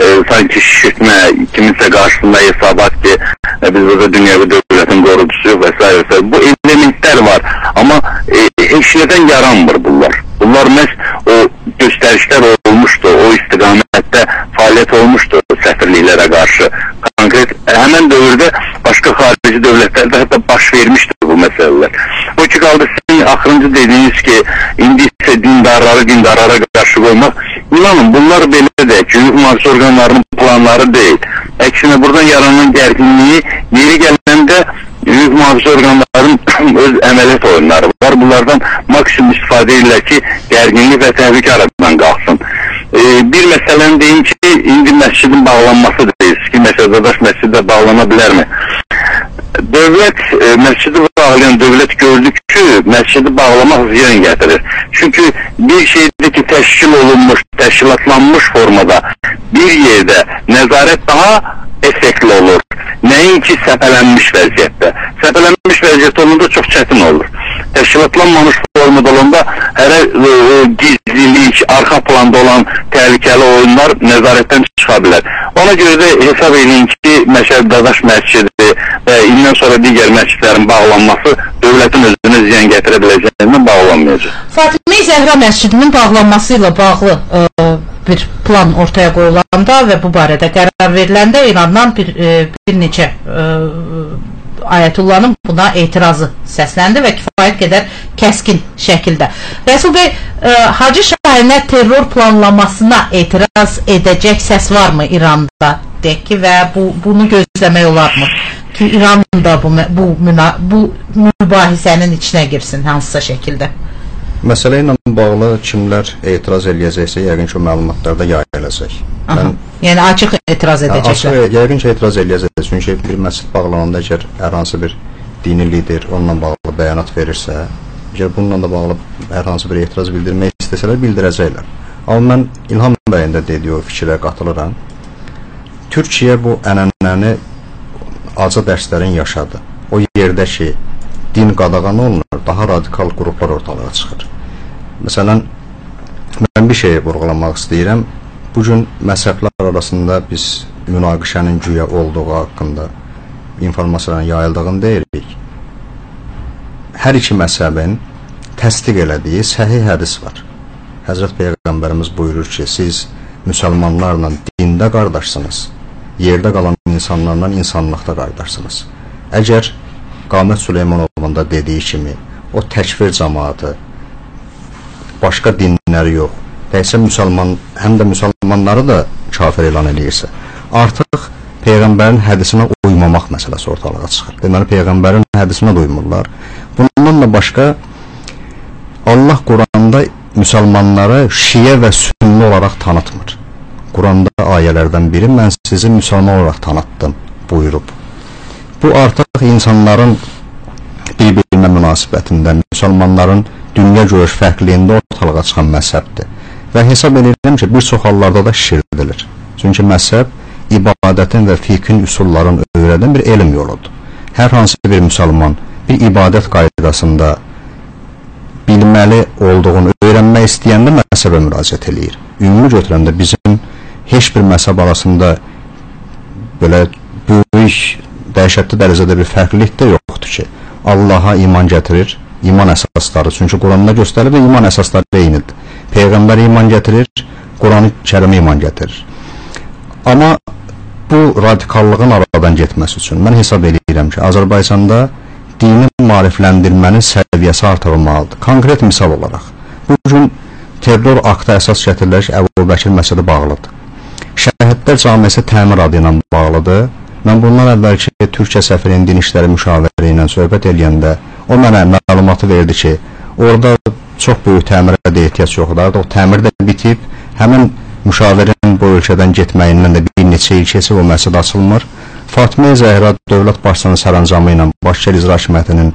e, sanki şişirtmə, kiminsə qarşısında hesabat ki, e, biz burada dünyəvi dövlətin qorucusuyuq və s. və. Bu elementlər var, amma e, heç nədən yaranmır bunlar. Bunlar məhz o göstərişlər olmuşdu, o istiqamətdə fəaliyyət olmuşdu səfirliklərə qarşı. Konkret həmin dövrdə başqa xarici dövlətlərdə hətta baş vermişdi bu məsələlər. O ki qaldı sizin axırıncı dediyiniz ki, indi isə dindarları dindarlara qarşı qoymaq. İnanın bunlar belə də hüquq mühafizə orqanlarının planları deyil. Əksinə buradan yaranan gərginliyi yeri gələndə hüquq mühafizə orqanlarının öz əməliyyat oyunları var. Bunlardan maksimum istifadə edirlər ki, gərginlik və təhlükə aradan qalxsın. E, bir məsələni deyim ki, indi məscidin bağlanması deyirsiniz ki, məsəl Dadaş məscidi də bağlana bilərmi? Dövlət e, məscidi bağlayan dövlət gördü ki, məscidi bağlamaq ziyan gətirir. Çünki bir şeydir ki, təşkil olunmuş, təşkilatlanmış formada bir yerdə nəzarət daha effektli olur. Nəinki səpələnmiş vəziyyətdə. Səpələnmiş vəziyyət olanda çox çətin olur. Təşkilatlanmamış formada olanda hələ e, e, gizlilik, arxa planda olan təhlükəli oyunlar nəzarətdən çıxa bilər. Ona görə də hesab edin ki, Məşəd Dadaş məscidi və indən sonra digər məscidlərin bağlanması dövlətin özünə ziyan gətirə biləcəyindən bağlanmayacaq. Fatimə Zəhra məscidinin bağlanması ilə bağlı ə, bir plan ortaya qoyulanda və bu barədə qərar veriləndə İrandan bir ə, bir neçə ə, Ayətullahın buna etirazı səsləndi və kifayət qədər kəskin şəkildə. Rəsul bəy, ə, Hacı Şahinə terror planlamasına etiraz edəcək səs varmı İranda? Deyək ki, və bu bunu gözləmək olarmı? Ki İran da bu bu bu mübahisənin içinə girsin hansısa şəkildə. Məsələ ilə bağlı kimlər etiraz eləyəcəksə, yəqin ki, məlumatlarda yayılacaq. Mən Yəni açıq etiraz edəcəklər. Açıq, yəqin ki, etiraz eləyəcək. Çünki bir məscid bağlananda əgər hər hansı bir dini lider onunla bağlı bəyanat verirsə, əgər bununla da bağlı hər hansı bir etiraz bildirmək istəsələr, bildirəcəklər. Amma mən İlham bəyin də dediyi o fikrə qatılıram. Türkiyə bu ənənəni acı dərslərin yaşadı. O yerdə ki, din qadağan olunur, daha radikal qruplar ortalığa çıxır. Məsələn, mən bir şey vurğulamaq istəyirəm. Bu gün məzhəblər arasında biz münaqişənin güya olduğu haqqında informasiyaların yayıldığını deyirik. Hər iki məzhəbin təsdiq elədiyi səhih hədis var. Həzrət Peyğəmbərimiz buyurur ki, siz müsəlmanlarla dində qardaşsınız, yerdə qalan insanlarla insanlıqda qardaşsınız. Əgər Qamət Süleymanovun da dediyi kimi o təkfir cəmaatı başqa dinləri yox, təkcə müsəlman, həm də müsəlmanları da kafir elan eləyirsə, artıq peyğəmbərin hədisinə uymamaq məsələsi ortalığa çıxır. Deməli peyğəmbərin hədisinə də uymurlar. Bundan da başqa Allah Quranda müsəlmanları şiə və sünni olaraq tanıtmır. Quranda ayələrdən biri mən sizi müsəlman olaraq tanıtdım buyurub. Bu artıq insanların bir-birinə münasibətində, müsəlmanların dünya görüş fərqliyində ortalığa çıxan məzhəbdir. Və hesab edirəm ki, bir çox hallarda da şişirdilir. Çünki məzhəb ibadətin və fiqhin üsullarını öyrədən bir elm yoludur. Hər hansı bir müsəlman bir ibadət qaydasında bilməli olduğunu öyrənmək istəyəndə məzhəbə müraciət eləyir. Ümumi götürəndə bizim heç bir məzhəb arasında belə böyük dəhşətli dərəcədə bir fərqlilik də yoxdur ki, Allaha iman gətirir, iman əsasları. Çünki Quranda göstərilir və iman əsasları eynidir. Peyğəmbər iman gətirir, Quran-ı Kərimə iman gətirir. Amma bu radikallığın aradan getməsi üçün mən hesab edirəm ki, Azərbaycanda dini maarifləndirmənin səviyyəsi artırılmalıdır. Konkret misal olaraq, bu gün terror aktı əsas gətirilərək Əbu Bəkir məsələ bağlıdır. Şəhidlər Camiəsi təmir adı ilə bağlıdır. Mən bundan əvvəlki Türkiyə səfirinin din işləri müşaviri ilə söhbət edəndə o mənə məlumatı verdi ki, orada çox böyük təmirə də ehtiyac yoxdur. O təmir də bitib, həmin müşavirin bu ölkədən getməyindən də bir neçə il keçib o məsələ açılmır. Fatimə Zəhra dövlət başçısının sərəncamı ilə Bakı İcra Hakimiyyətinin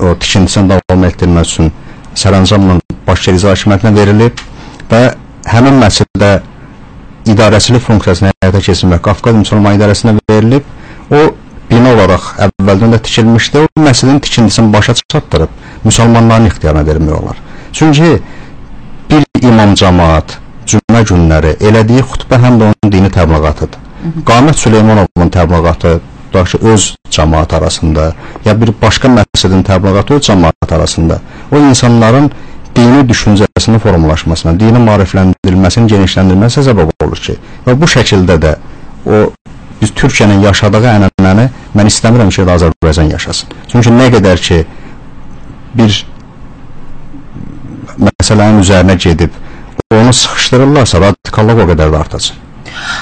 o tikintisini davam etdirmək üçün sərəncamla Bakı İcra Hakimiyyətinə verilib və həmin məsələdə idarəçilik funksiyasını həyata keçirmək Qafqaz Müsəlman İdarəsinə verilib. O bina olaraq əvvəldən də tikilmişdi. O məsələnin tikintisini başa çatdırıb müsəlmanların ixtiyarına vermək olar. Çünki bir imam cəmaat cümə günləri elədiyi xutbə həm də onun dini təbliğatıdır. Qamət Süleymanovun təbliğatı tutaq ki, öz cəmaat arasında ya bir başqa məqsədin təbliğatı öz cəmaat arasında o insanların dini düşüncəsinin formalaşmasına, dini maarifləndirilməsinin genişləndirilməsinə səbəb olur ki, və bu şəkildə də o biz Türkiyənin yaşadığı ənənəni mən istəmirəm ki, Azərbaycan yaşasın. Çünki nə qədər ki bir məsələnin üzərinə gedib onu sıxışdırırlarsa, radikallıq o qədər də artacaq.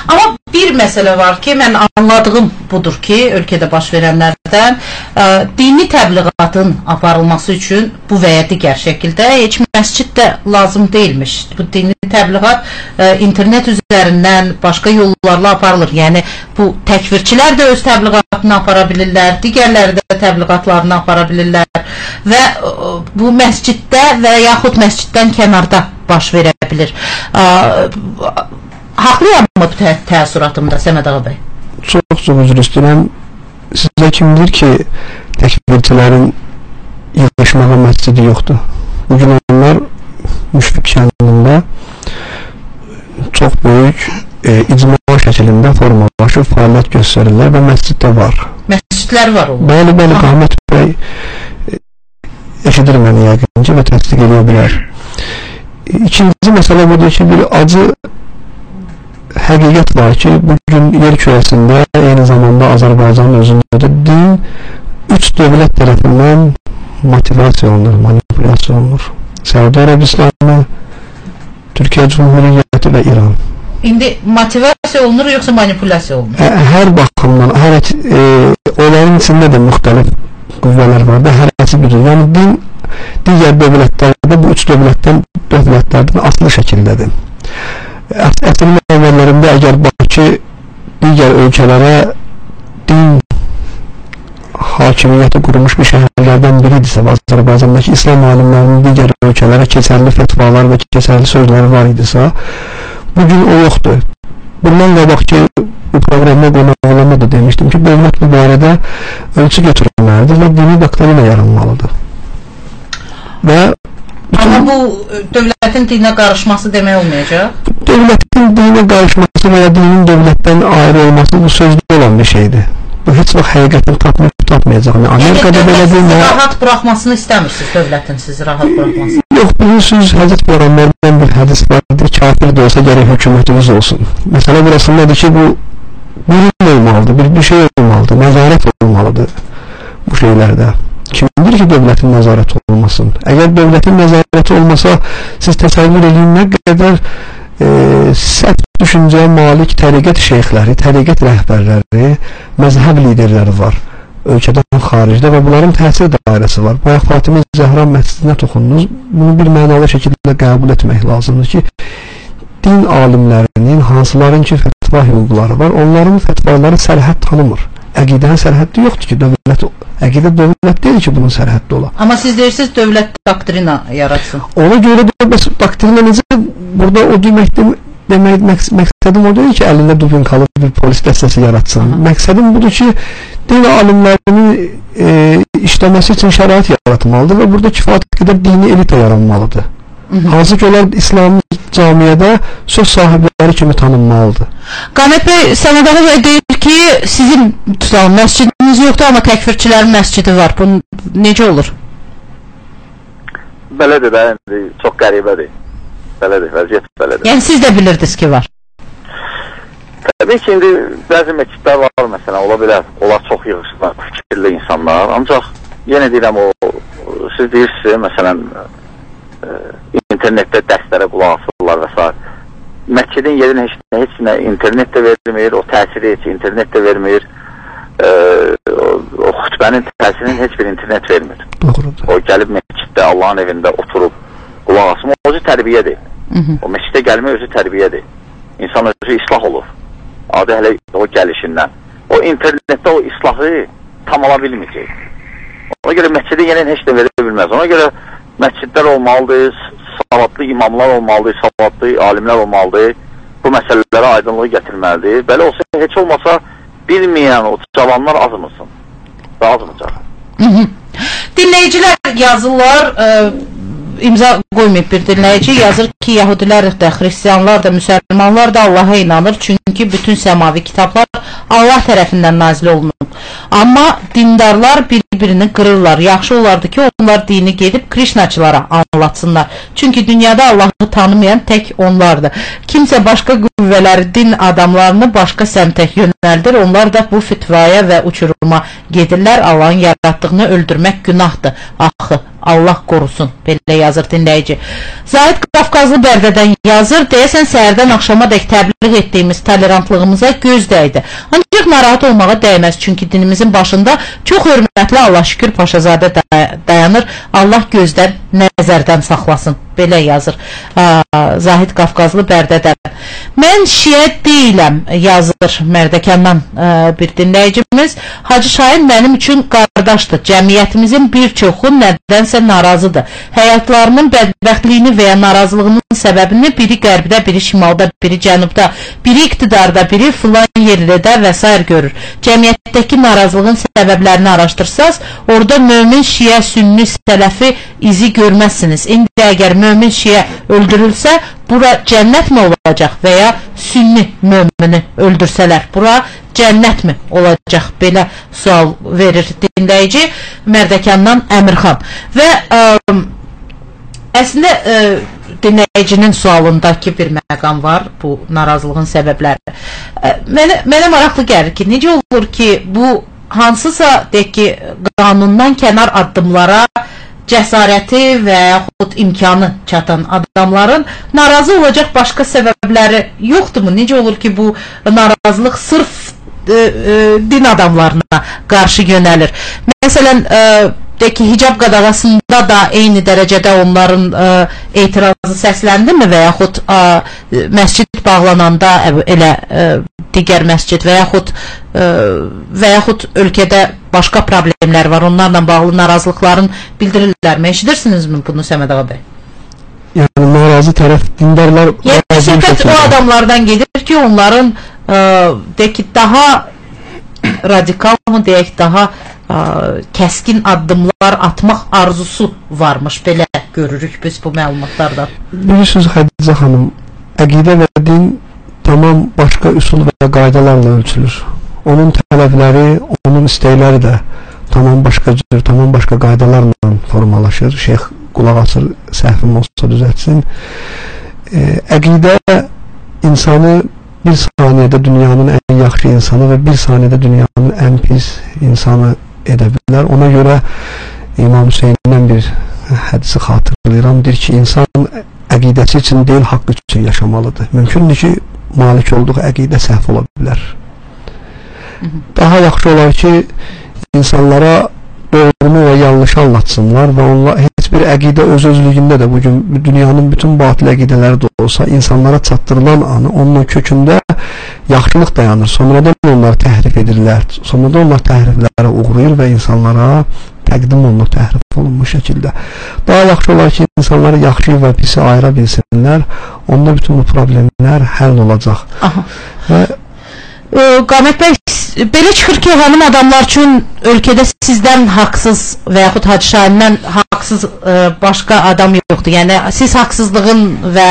Amma bir məsələ var ki, mən anladığım budur ki, ölkədə baş verənlərdən ə, dini təbliğatın aparılması üçün bu və ya digər şəkildə heç məscid də lazım deyilmiş. Bu dini təbliğat ə, internet üzərindən başqa yollarla aparılır. Yəni bu təkfirçilər də öz təbliğatını apara bilirlər, digərləri də təbliğatlarını apara bilirlər və ə, bu məsciddə və yaxud məsciddən kənarda baş verə bilər. Ə, Haqlıyam mı bu tə təəssüratımda Səməd ağa bəy? Çox çox üzr istəyirəm. Sizə kimdir ki, təkbirçilərin yığışmağa məscidi yoxdur. Bu gün onlar Müşfiq kəndində çox böyük e, icma şəklində formalaşıb fəaliyyət göstərirlər və məsciddə var. Məscidlər var olur. Bəli, bəli, Qahmət bəy e, eşidir məni yəqin ki və təsdiq edə bilər. İkinci məsələ budur ki, bir acı həqiqət var ki, bugün yer kürəsində eyni zamanda Azərbaycanın özündə də din üç dövlət tərəfindən motivasiya olunur, manipulyasiya olunur. Səudi Ərəbistanı, Türkiyə Cumhuriyyəti və İran. İndi motivasiya olunur yoxsa manipulyasiya olunur? Ə, hər baxımdan, hər e, onların içində də müxtəlif qüvvələr var da, hərəsi bilir. Yəni din digər dövlətlərdə bu üç dövlətdən dövlətlərdən asılı şəkildədir əsrin əvvəllərində əgər Bakı digər ölkələrə din hakimiyyəti qurmuş bir şəhərlərdən biridirsə Azərbaycandakı İslam alimlərinin digər ölkələrə keçərli fətvalar və keçərli sözləri var idisə, bugün o yoxdur. Bundan qabaq ki, bu proqramda qonaq olanda da demişdim ki, dövlət bu barədə ölçü götürülməlidir və dini doktrina yaranmalıdır. Və Amma bu e, dövlətin dinə qarışması demək olmayacaq? Dövlətin dinə qarışması və ya dinin dövlətdən ayrı olması bu sözdə olan bir şeydir. Bu heç vaxt həqiqətini tapmayıb. Amerikada yəni, belə deyil. Rahat buraxmasını istəmirsiniz dövlətin sizi rahat buraxmasını. Yox, bilirsiniz, Həzrət Peyğəmbərdən bir hədis vardır. Kafir də olsa gərək hökumətiniz olsun. Məsələ burasındadır ki, bu bilim olmalıdır, bir, bir şey olmalıdır, nəzarət olmalıdır bu şeylərdə. Kimdir ki, dövlətin nəzarəti olmasın? Əgər dövlətin nəzarəti olmasa, siz təsəvvür edin nə qədər e, səhv düşüncəyə malik təriqət şeyxləri, təriqət rəhbərləri, məzhəb liderləri var ölkədən xaricdə və bunların təsir dairəsi var. Bayaq Fatimə Zəhra məscidinə toxundunuz. Bunu bir mənalı şəkildə qəbul etmək lazımdır ki, din alimlərinin hansıların ki fətva hüquqları var, onların fətvaları sərhəd tanımır əqidənin sərhəddi yoxdur ki, dövlət əqidə dövlət deyil ki, bunun sərhəddi ola. Amma siz deyirsiniz dövlət doktrina yaratsın. Ona görə də bəs doktrina necə burada o deməkdir demək məqs məqsədim o deyil ki, əlində dubinkalı bir polis dəstəsi yaratsın. Aha. Məqsədim budur ki, din alimlərinin e, işləməsi üçün şərait yaratmalıdır və burada kifayət qədər dini elita yaranmalıdır. Hansı ki, onlar İslam camiyyədə söz sahibləri kimi tanınmalıdır. Qamət bəy, bəy deyir ki, sizin tutalım, məscidiniz yoxdur, amma təkfirçilərin məscidi var. Bu necə olur? Belədir də, indi çox qəribədir. Belədir, vəziyyət belədir. Yəni siz də bilirdiniz ki, var. Təbii ki, indi bəzi məscidlər var, məsələn, ola bilər, onlar çox yığışlar, fikirli insanlar, ancaq yenə deyirəm, o, siz deyirsiniz, məsələn, internetdə dərslərə qulaq asırlar və s. Məkkədin yerin heç, heç nə internet də vermir, o təsiri heç internet də vermir, ə, o, o xütbənin təsirini heç bir internet vermir. Doğrudur. O gəlib məsciddə, Allahın evində oturub qulaq asma, o özü tərbiyədir. O məscidə gəlmə özü tərbiyədir. İnsan özü islah olur. Adi hələ o gəlişindən. O internetdə o islahı tam ala bilməyəcək. Ona görə məscidə yenə heç də verə bilməz. Ona görə məscidlər olmalıdır, savadlı imamlar olmalıdır, savadlı alimlər olmalıdır. Bu məsələlərə aydınlığı gətirməlidir. Belə olsa heç olmasa bilməyən o cavanlar azmısın. Və azmayacaq. Dinləyicilər yazırlar, ə, imza qoymayıb bir dinləyici yazır ki, Yahudilər də, xristianlar da, müsəlmanlar da Allaha inanır, çünki bütün səmavi kitablar Allah tərəfindən nazil olunub. Amma dindarlar bir-birini qırırlar. Yaxşı olardı ki, onlar dini gedib Krishnaçılara anlatsınlar. Çünki dünyada Allahı tanımayan tək onlardır. Kimsə başqa qüvvələri, din adamlarını başqa səmtə yönəldir. Onlar da bu fitvaya və uçuruma gedirlər. Allahın yaratdığını öldürmək günahdır. Axı Allah qorusun. Belə yazır dinləyici. Zahid Qafqazlı Bərdədən yazır. Deyəsən səhərdən axşama dək təbliğ etdiyimiz tolerantlığımıza göz dəydi. Ancaq narahat olmağa dəyməz. Çünki dinimizin başında çox hörmətli Allah şükür Paşazadə dayanır. Allah gözdən nəzərdən saxlasın. Belə yazır Aa, Zahid Qafqazlı Bərdədən. Mən şiə deyiləm, yazır Mərdəkandan ə, bir dinləyicimiz. Hacı Şahin mənim üçün qardaşdır. Cəmiyyətimizin bir çoxu nədənsə narazıdır. Həyatlarının bədbəxtliyini və ya narazılığının səbəbini biri qərbdə, biri şimalda, biri cənubda, biri iqtidarda, biri filan yerdə və s. görür. Cəmiyyətdəki narazılığın səbəblərini araşdırsaz, orada mömin, şiə, sünni, sələfi izi görməzsiniz. İndi əgər mömin şiə öldürülsə, bura cənnətmi olacaq və ya sünni mömini öldürsələr, bura cənnətmi olacaq? Belə sual verir dinləyici Mərdəkandan Əmirxan. Və ə, əslində ə, dinləyicinin sualındakı bir məqam var, bu narazılığın səbəbləri. Ə, mənə, mənə maraqlı gəlir ki, necə olur ki, bu hansısa deyək ki, qanundan kənar addımlara cəsarəti və yaxud imkanı çatan adamların narazı olacaq başqa səbəbləri yoxdurmu? Necə olur ki, bu narazılıq sırf e, e, din adamlarına qarşı yönəlir? Məsələn, e, deyək ki, hicab qadağasında da eyni dərəcədə onların ə, etirazı səsləndimi və yaxud ə, məscid bağlananda elə ə, digər məscid və yaxud ə, və yaxud ölkədə başqa problemlər var, onlarla bağlı narazılıqların bildirirlərmi? Eşidirsinizmi bunu Səməd ağa bəy? Yəni narazı tərəf dindarlar yəni, söhbət o adamlardan gedir ki, onların ə, deyək ki, daha radikal mı deyək, daha ə, kəskin addımlar atmaq arzusu varmış. Belə görürük biz bu məlumatlardan. Bilirsiniz Xədicə xanım, əqidə və din tamam başqa üsul və qaydalarla ölçülür. Onun tələbləri, onun istəkləri də tamam başqa cür, tamam başqa qaydalarla formalaşır. Şeyx qulaq asır, səhvim olsa düzəltsin. E, əqidə insanı bir saniyədə dünyanın ən yaxşı insanı və bir saniyədə dünyanın ən pis insanı edə bilər. Ona görə İmam Hüseynindən bir hədisi xatırlayıram. Deyir ki, insan əqidəsi üçün deyil, haqq üçün yaşamalıdır. Mümkündür ki, malik olduğu əqidə səhv ola bilər. Daha yaxşı olar ki, insanlara doğrunu və yanlışı anlatsınlar və onlar heç bir əqidə öz özlüyündə də bugün dünyanın bütün batil əqidələri də olsa insanlara çatdırılan anı onun kökündə yaxşılıq dayanır. Sonradan onlar təhrif edirlər. Sonradan onlar təhriflərə uğrayır və insanlara təqdim olunur təhrif olunmuş şəkildə. Daha yaxşı olar ki, insanları yaxşı və pisi ayıra bilsinlər. Onda bütün bu problemlər həll olacaq. Aha. Və Qamət bəy, belə çıxır ki, həmin adamlar üçün ölkədə sizdən haqsız və yaxud Hacı Şahindən haqsız ə, başqa adam yoxdur. Yəni siz haqsızlığın və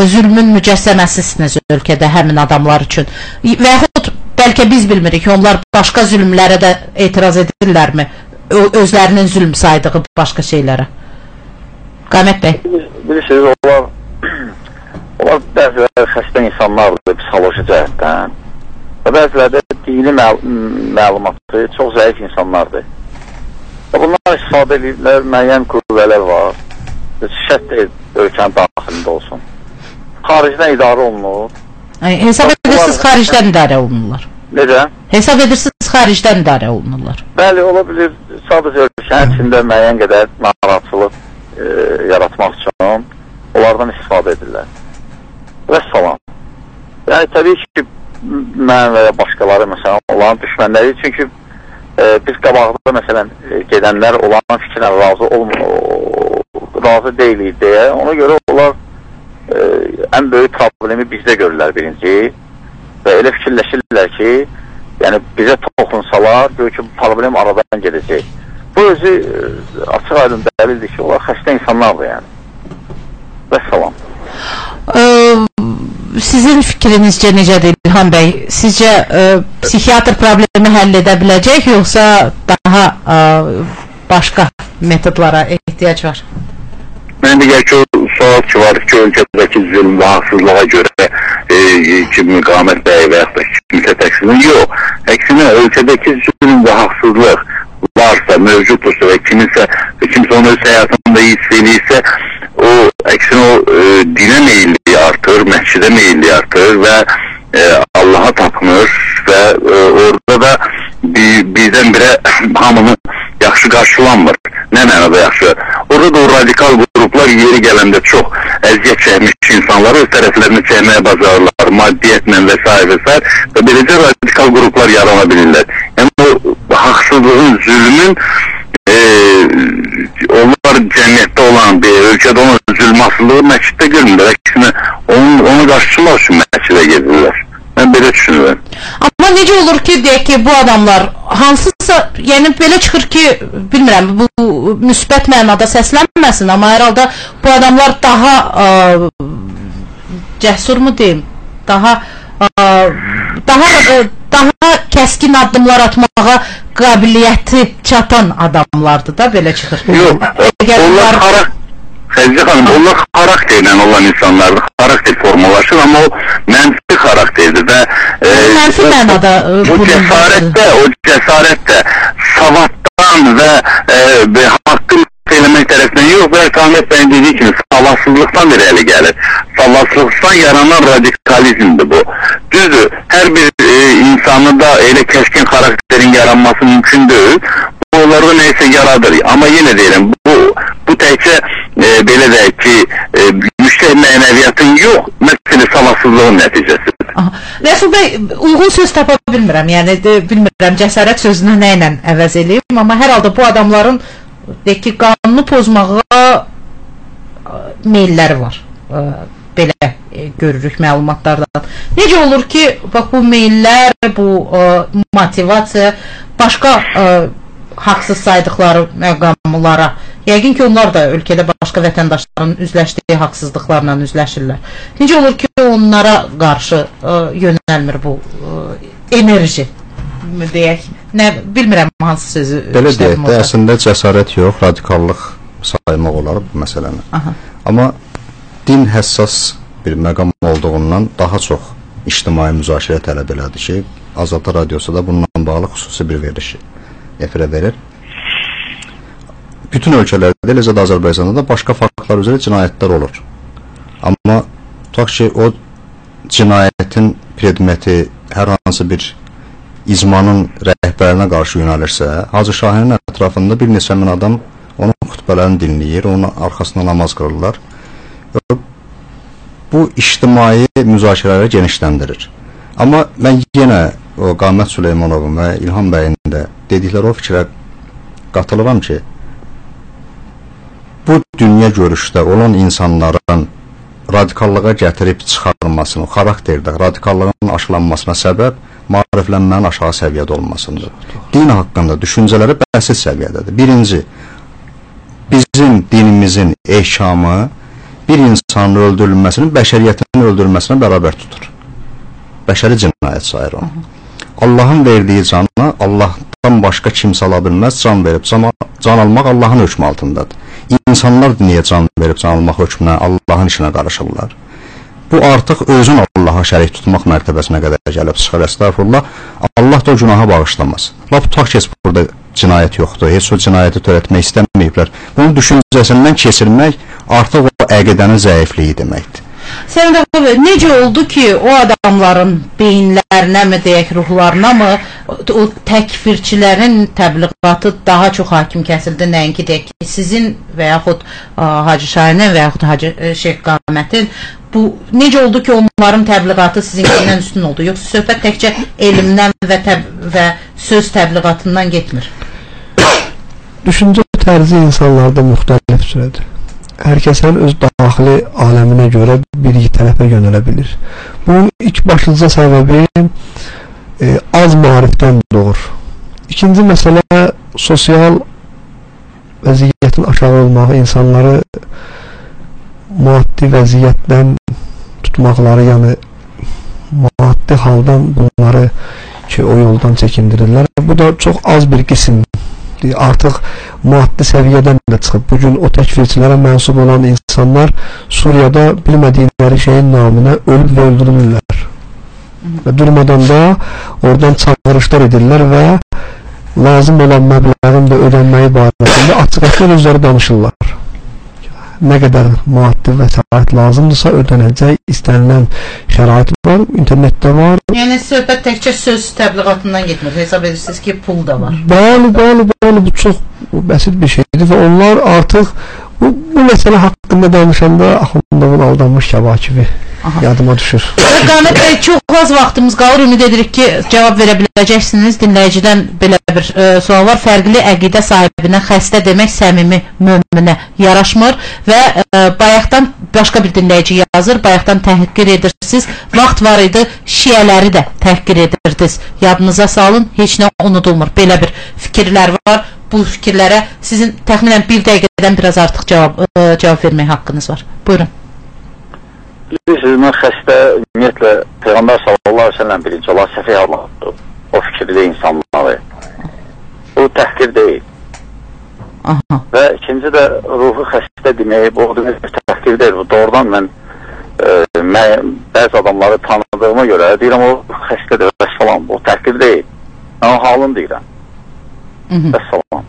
zülmün mücəssəməsisiniz ölkədə həmin adamlar üçün. Və yaxud bəlkə biz bilmirik, onlar başqa zülmlərə də etiraz edirlərmi? Özlərinin zülm saydığı başqa şeylərə. Qamət bəy. Bilirsiniz, onlar onlar bəziləri xəstə insanlardır psixoloji cəhətdən və bəziləri də dini məl məlumatı çox zəif insanlardır. Və bunlar istifadə edirlər, müəyyən qüvvələr var. Şərt ölkənin daxilində olsun. Xaricdən idarə olunur. Yəni, hesab edirsiniz xaricdən idarə olunurlar. Necə? Hesab edirsiniz xaricdən idarə olunurlar. Bəli, ola bilir. Sadəcə ölkənin içində müəyyən qədər narahatçılıq e, yaratmaq üçün onlardan istifadə edirlər. Və salam. Yəni təbii ki, mən və ya başqaları məsələn onların düşmənləri çünki e, biz qabaqda məsələn e, gedənlər olan fikrlə razı olmur, razı deyilik deyə ona görə onlar e, ən böyük problemi bizdə görürlər birinci və elə fikirləşirlər ki, yəni bizə toxunsalar, gör ki, problem aradan gedəcək. Bu özü e, açıq aydın dəlildir ki, onlar xəstə insanlardır yəni. Və salam. Ə, sizin fikrinizcə necədir İlham bəy? Sizcə ə, psixiatr problemi həll edə biləcək yoxsa daha ə, başqa metodlara ehtiyac var? Mən digər ki, o sual ki var ki, ölkədəki zülm və haqsızlığa görə e, ki, müqamət bəy və yaxud da kimsə təqsirin yox. Əksinə, ölkədəki zülm və haqsızlıq varsa, mövcuddursa və kiminsə, kimsə onu öz həyatında hiss eləyirsə, o əksinə o e, dinə meyilliyi artır, məscidə meyilliyi artır və e, Allaha tapınır və e, orada da bir, birdən-birə hamını yaxşı qarşılanmır. Nə mənada yaxşı? Orada da o radikal qruplar yeri gələndə çox əziyyət çəkmiş insanları öz tərəflərinə çəkməyə bacarırlar, maddiyyətlə və s. və s. radikal qruplar yarana bilirlər. Yəni o haqsızlığın, zülmün e, onlar cəmiyyətdə olan, bir ölkədə olan zülmasılığı məsciddə görmürlər. Əksinə onu qarşılamaq üçün məscidə gedirlər. Mən belə düşünürəm. Amma necə olur ki, deyək ki, bu adamlar hansısa, yəni belə çıxır ki, bilmirəm, bu müsbət mənada səslənməsin, amma hər halda bu adamlar daha ə, cəsur mu deyim, daha ə, daha ə, daha kəskin addımlar atmağa qabiliyyəti çatan adamlardır da belə çıxır. Yox, Əgər onlar xarak Xəzri xanım, onlar xarakterlə olan insanlardır. Xarakter formalaşır, amma o mənfi xarakterdir və e, Mənfi o- mənada, e, bu bunun- cəsarətdə, o cəsarətdə savaddan və e, və haqqı eləmək tərəfindən yox, və Əhməd bəyin dediyi kimi savadsızlıqdan irəli gəlir. Savadsızlıqdan yaranan radikalizmdir bu. Düzdür, hər bir e, insanı da elə kəskin xarakterin yaranması mümkün deyil. Bu onlarda nəysə yaradır. Amma yenə deyirəm, bu bu təkcə e, belə deyək ki, e, yüksək mənəviyyatın yox, məsələ savadsızlığın nəticəsidir. Aha. Rəsul bəy, uyğun söz tapa bilmirəm. Yəni də, bilmirəm cəsarət sözünü nə ilə əvəz eləyim, amma hər halda bu adamların deyək ki, qanunu pozmağa ə, meylləri var. Ə, Belə ə, görürük məlumatlardan. Necə olur ki, bax bu meyllər, bu ə, motivasiya başqa ə, haqsız saydıqları məqamlara, yəqin ki, onlar da ölkədə başqa vətəndaşların üzləşdiyi haqsızlıqlarla üzləşirlər. Necə olur ki, onlara qarşı ə, yönəlmir bu ə, enerji deyək. Nə bilmirəm hansı sözü Belə deyək də, əslində cəsarət yox, radikallıq saymaq olar bu məsələni. Aha. Amma din həssas bir məqam olduğundan daha çox ictimai müzakirə tələb elədi ki, Azadlıq radiosu da bununla bağlı xüsusi bir verişi efirə verir. Bütün ölkələrdə, eləcə də Azərbaycanda da başqa faktlar üzrə cinayətlər olur. Amma tutaq ki, o cinayətin predmeti hər hansı bir icmanın rəhbərinə qarşı yönəlirsə, Hacı Şahinin ətrafında bir neçə min adam onun xutbələrini dinləyir, onun arxasına namaz qılırlar. Və Bu ictimai müzakirələri genişləndirir. Amma mən yenə o Qamət Süleymanovun və İlham bəyin də dedikləri o fikrə qatılıram ki, bu dünya görüşdə olan insanların radikallığa gətirib çıxarılmasını, xarakterdə radikallığın aşılanmasına səbəb maariflənmənin aşağı səviyyədə olmasıdır. Din haqqında düşüncələri bəsit səviyyədədir. Birinci, bizim dinimizin ehkamı bir insanın öldürülməsinin bəşəriyyətin öldürülməsinə bərabər tutur. Bəşəri cinayət sayır onu. Allahın verdiyi canı Allahdan başqa kimsə ala bilməz, can verib can, can almaq Allahın hökmü altındadır. İnsanlar niyə can verib can almaq hökmünə, Allahın işinə qarışırlar? bu artıq özün Allaha şərik tutmaq mərtəbəsinə qədər gəlib çıxır. Əstəğfurullah. Allah da o günaha bağışlamaz. Lap tutaq ki, burada cinayət yoxdur. Heç o cinayəti törətmək istəməyiblər. Bunun düşüncəsindən keçirmək artıq o əqidənin zəifliyi deməkdir. Sən də necə oldu ki, o adamların beyinlərinə mi deyək, ruhlarına mı o təkfirçilərin təbliğatı daha çox hakim kəsildi, nəinki deyək ki, sizin və yaxud ə, Hacı Şahinin və yaxud Hacı ə, Şeyx Qamətin bu necə oldu ki, onların təbliğatı sizinkindən üstün oldu? Yoxsa söhbət təkcə elmdən və təb və söz təbliğatından getmir? Düşüncə tərzi insanlarda müxtəlif cürədir hər kəsən öz daxili aləminə görə bir tərəfə yönələ bilir. Bunun ilk başlıca səbəbi e, az maarifdən doğur. İkinci məsələ sosial vəziyyətin aşağı olmağı, insanları maddi vəziyyətdən tutmaqları, yəni maddi haldan bunları ki, o yoldan çəkindirirlər. Bu da çox az bir qism artıq maddi səviyyədən də çıxıb. Bu gün o təkfirçilərə mənsub olan insanlar Suriyada bilmədikləri şeyin naminə ölüb və öldürülürlər. Və durmadan da oradan çağırışlar edirlər və lazım olan məbləğin də ödənməyi barəsində açıq-açıq özləri danışırlar nə qədər maddi vəsait lazımdırsa ödənəcək istənilən şərait var, internetdə var. Yəni söhbət təkcə söz təbliğatından getmir. Hesab edirsiniz ki, pul da var. Bəli, bəli, bəli, bu çox bəsit bir şeydir və onlar artıq bu, bu məsələ haqqında danışanda Axundovun aldanmış kəvakibi Aha. yadıma düşür. Qamət bəy, çox az vaxtımız qalır. Ümid edirik ki, cavab verə biləcəksiniz. Dinləyicidən belə bir e, sual var. Fərqli əqidə sahibinə xəstə demək səmimi möminə yaraşmır və e, bayaqdan başqa bir dinləyici yazır. Bayaqdan təhqir edirsiniz. Vaxt var idi, şiələri də təhqir edirdiniz. Yadınıza salın, heç nə unudulmur. Belə bir fikirlər var. Bu fikirlərə sizin təxminən bir dəqiqədən biraz artıq cavab, ə, e, cavab vermək haqqınız var. Buyurun. Bilirsiniz, mən xəstə ümumiyyətlə Peyğəmbər sallallahu aleyhi ve sellem birinci Allah səfih Allahdır. O fikirdə insanları. Bu təhqir deyil. Aha. Və ikinci də ruhu xəstə demək, bu təhqir deyil. Bu doğrudan mən, e, mən bəzi adamları tanıdığıma görə deyirəm o xəstədir və salam. Bu təhqir deyil. Mən o halını deyirəm. Və salam.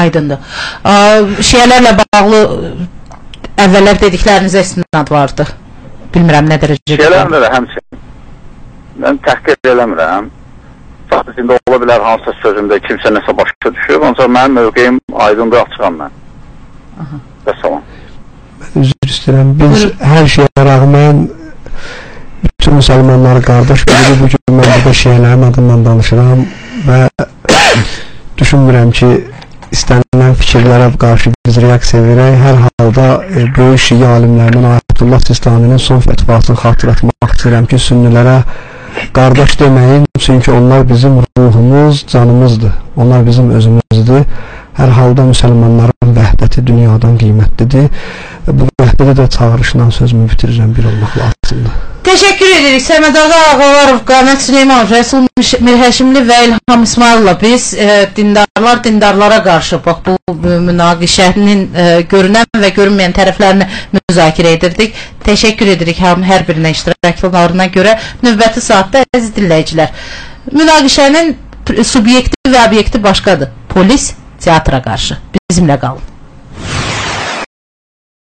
Aydındır. Ə, şeylərlə bağlı əvvəllər dediklərinizə istinad vardı. Bilmirəm nə dərəcədə. Eləmirəm də həmçinin. Mən təhqir eləmirəm. Sadəcə indi ola bilər hansısa sözümdə kimsə nəsə başa düşüb, ancaq mənim mövqeyim aydındır, açıqam mən. Aha. Və salam. Mən üzr istəyirəm. Biz Buyur. hər şeyə rəğmən bütün müsəlmanları qardaş bilirik. Bu gün mən burada şeylərin adından danışıram və düşünmürəm ki, istənilən fikirlərə qarşı biz reaksiya verək. Hər halda e, böyük şiə alimlərindən Ayətullah Sistaninin son fətvasını xatırlatmaq istəyirəm ki, sünnilərə qardaş deməyin, çünki onlar bizim ruhumuz, canımızdır. Onlar bizim özümüzdür. Hər halda müsəlmanların vəhdəti dünyadan qiymətlidir. Bu vəhdədə də çağırışla sözümü bitirirəm, bir olmaq lazımdır. Teşekkür ederiz. Səməd Ağa Ağalarov, Qamət Süleyman, Rəsul Mirhəşimli və İlham İsmail'la biz e, dindarlar dindarlara qarşı bax bu münaqişənin e, görünən və görünməyən tərəflərini müzakirə edirdik. Təşəkkür edirik həm hər birinə iştiraklarına görə. Növbəti saatda əziz dinləyicilər, münaqişənin subyekti və obyekti başqadır. Polis teatra qarşı. Bizimlə qalın.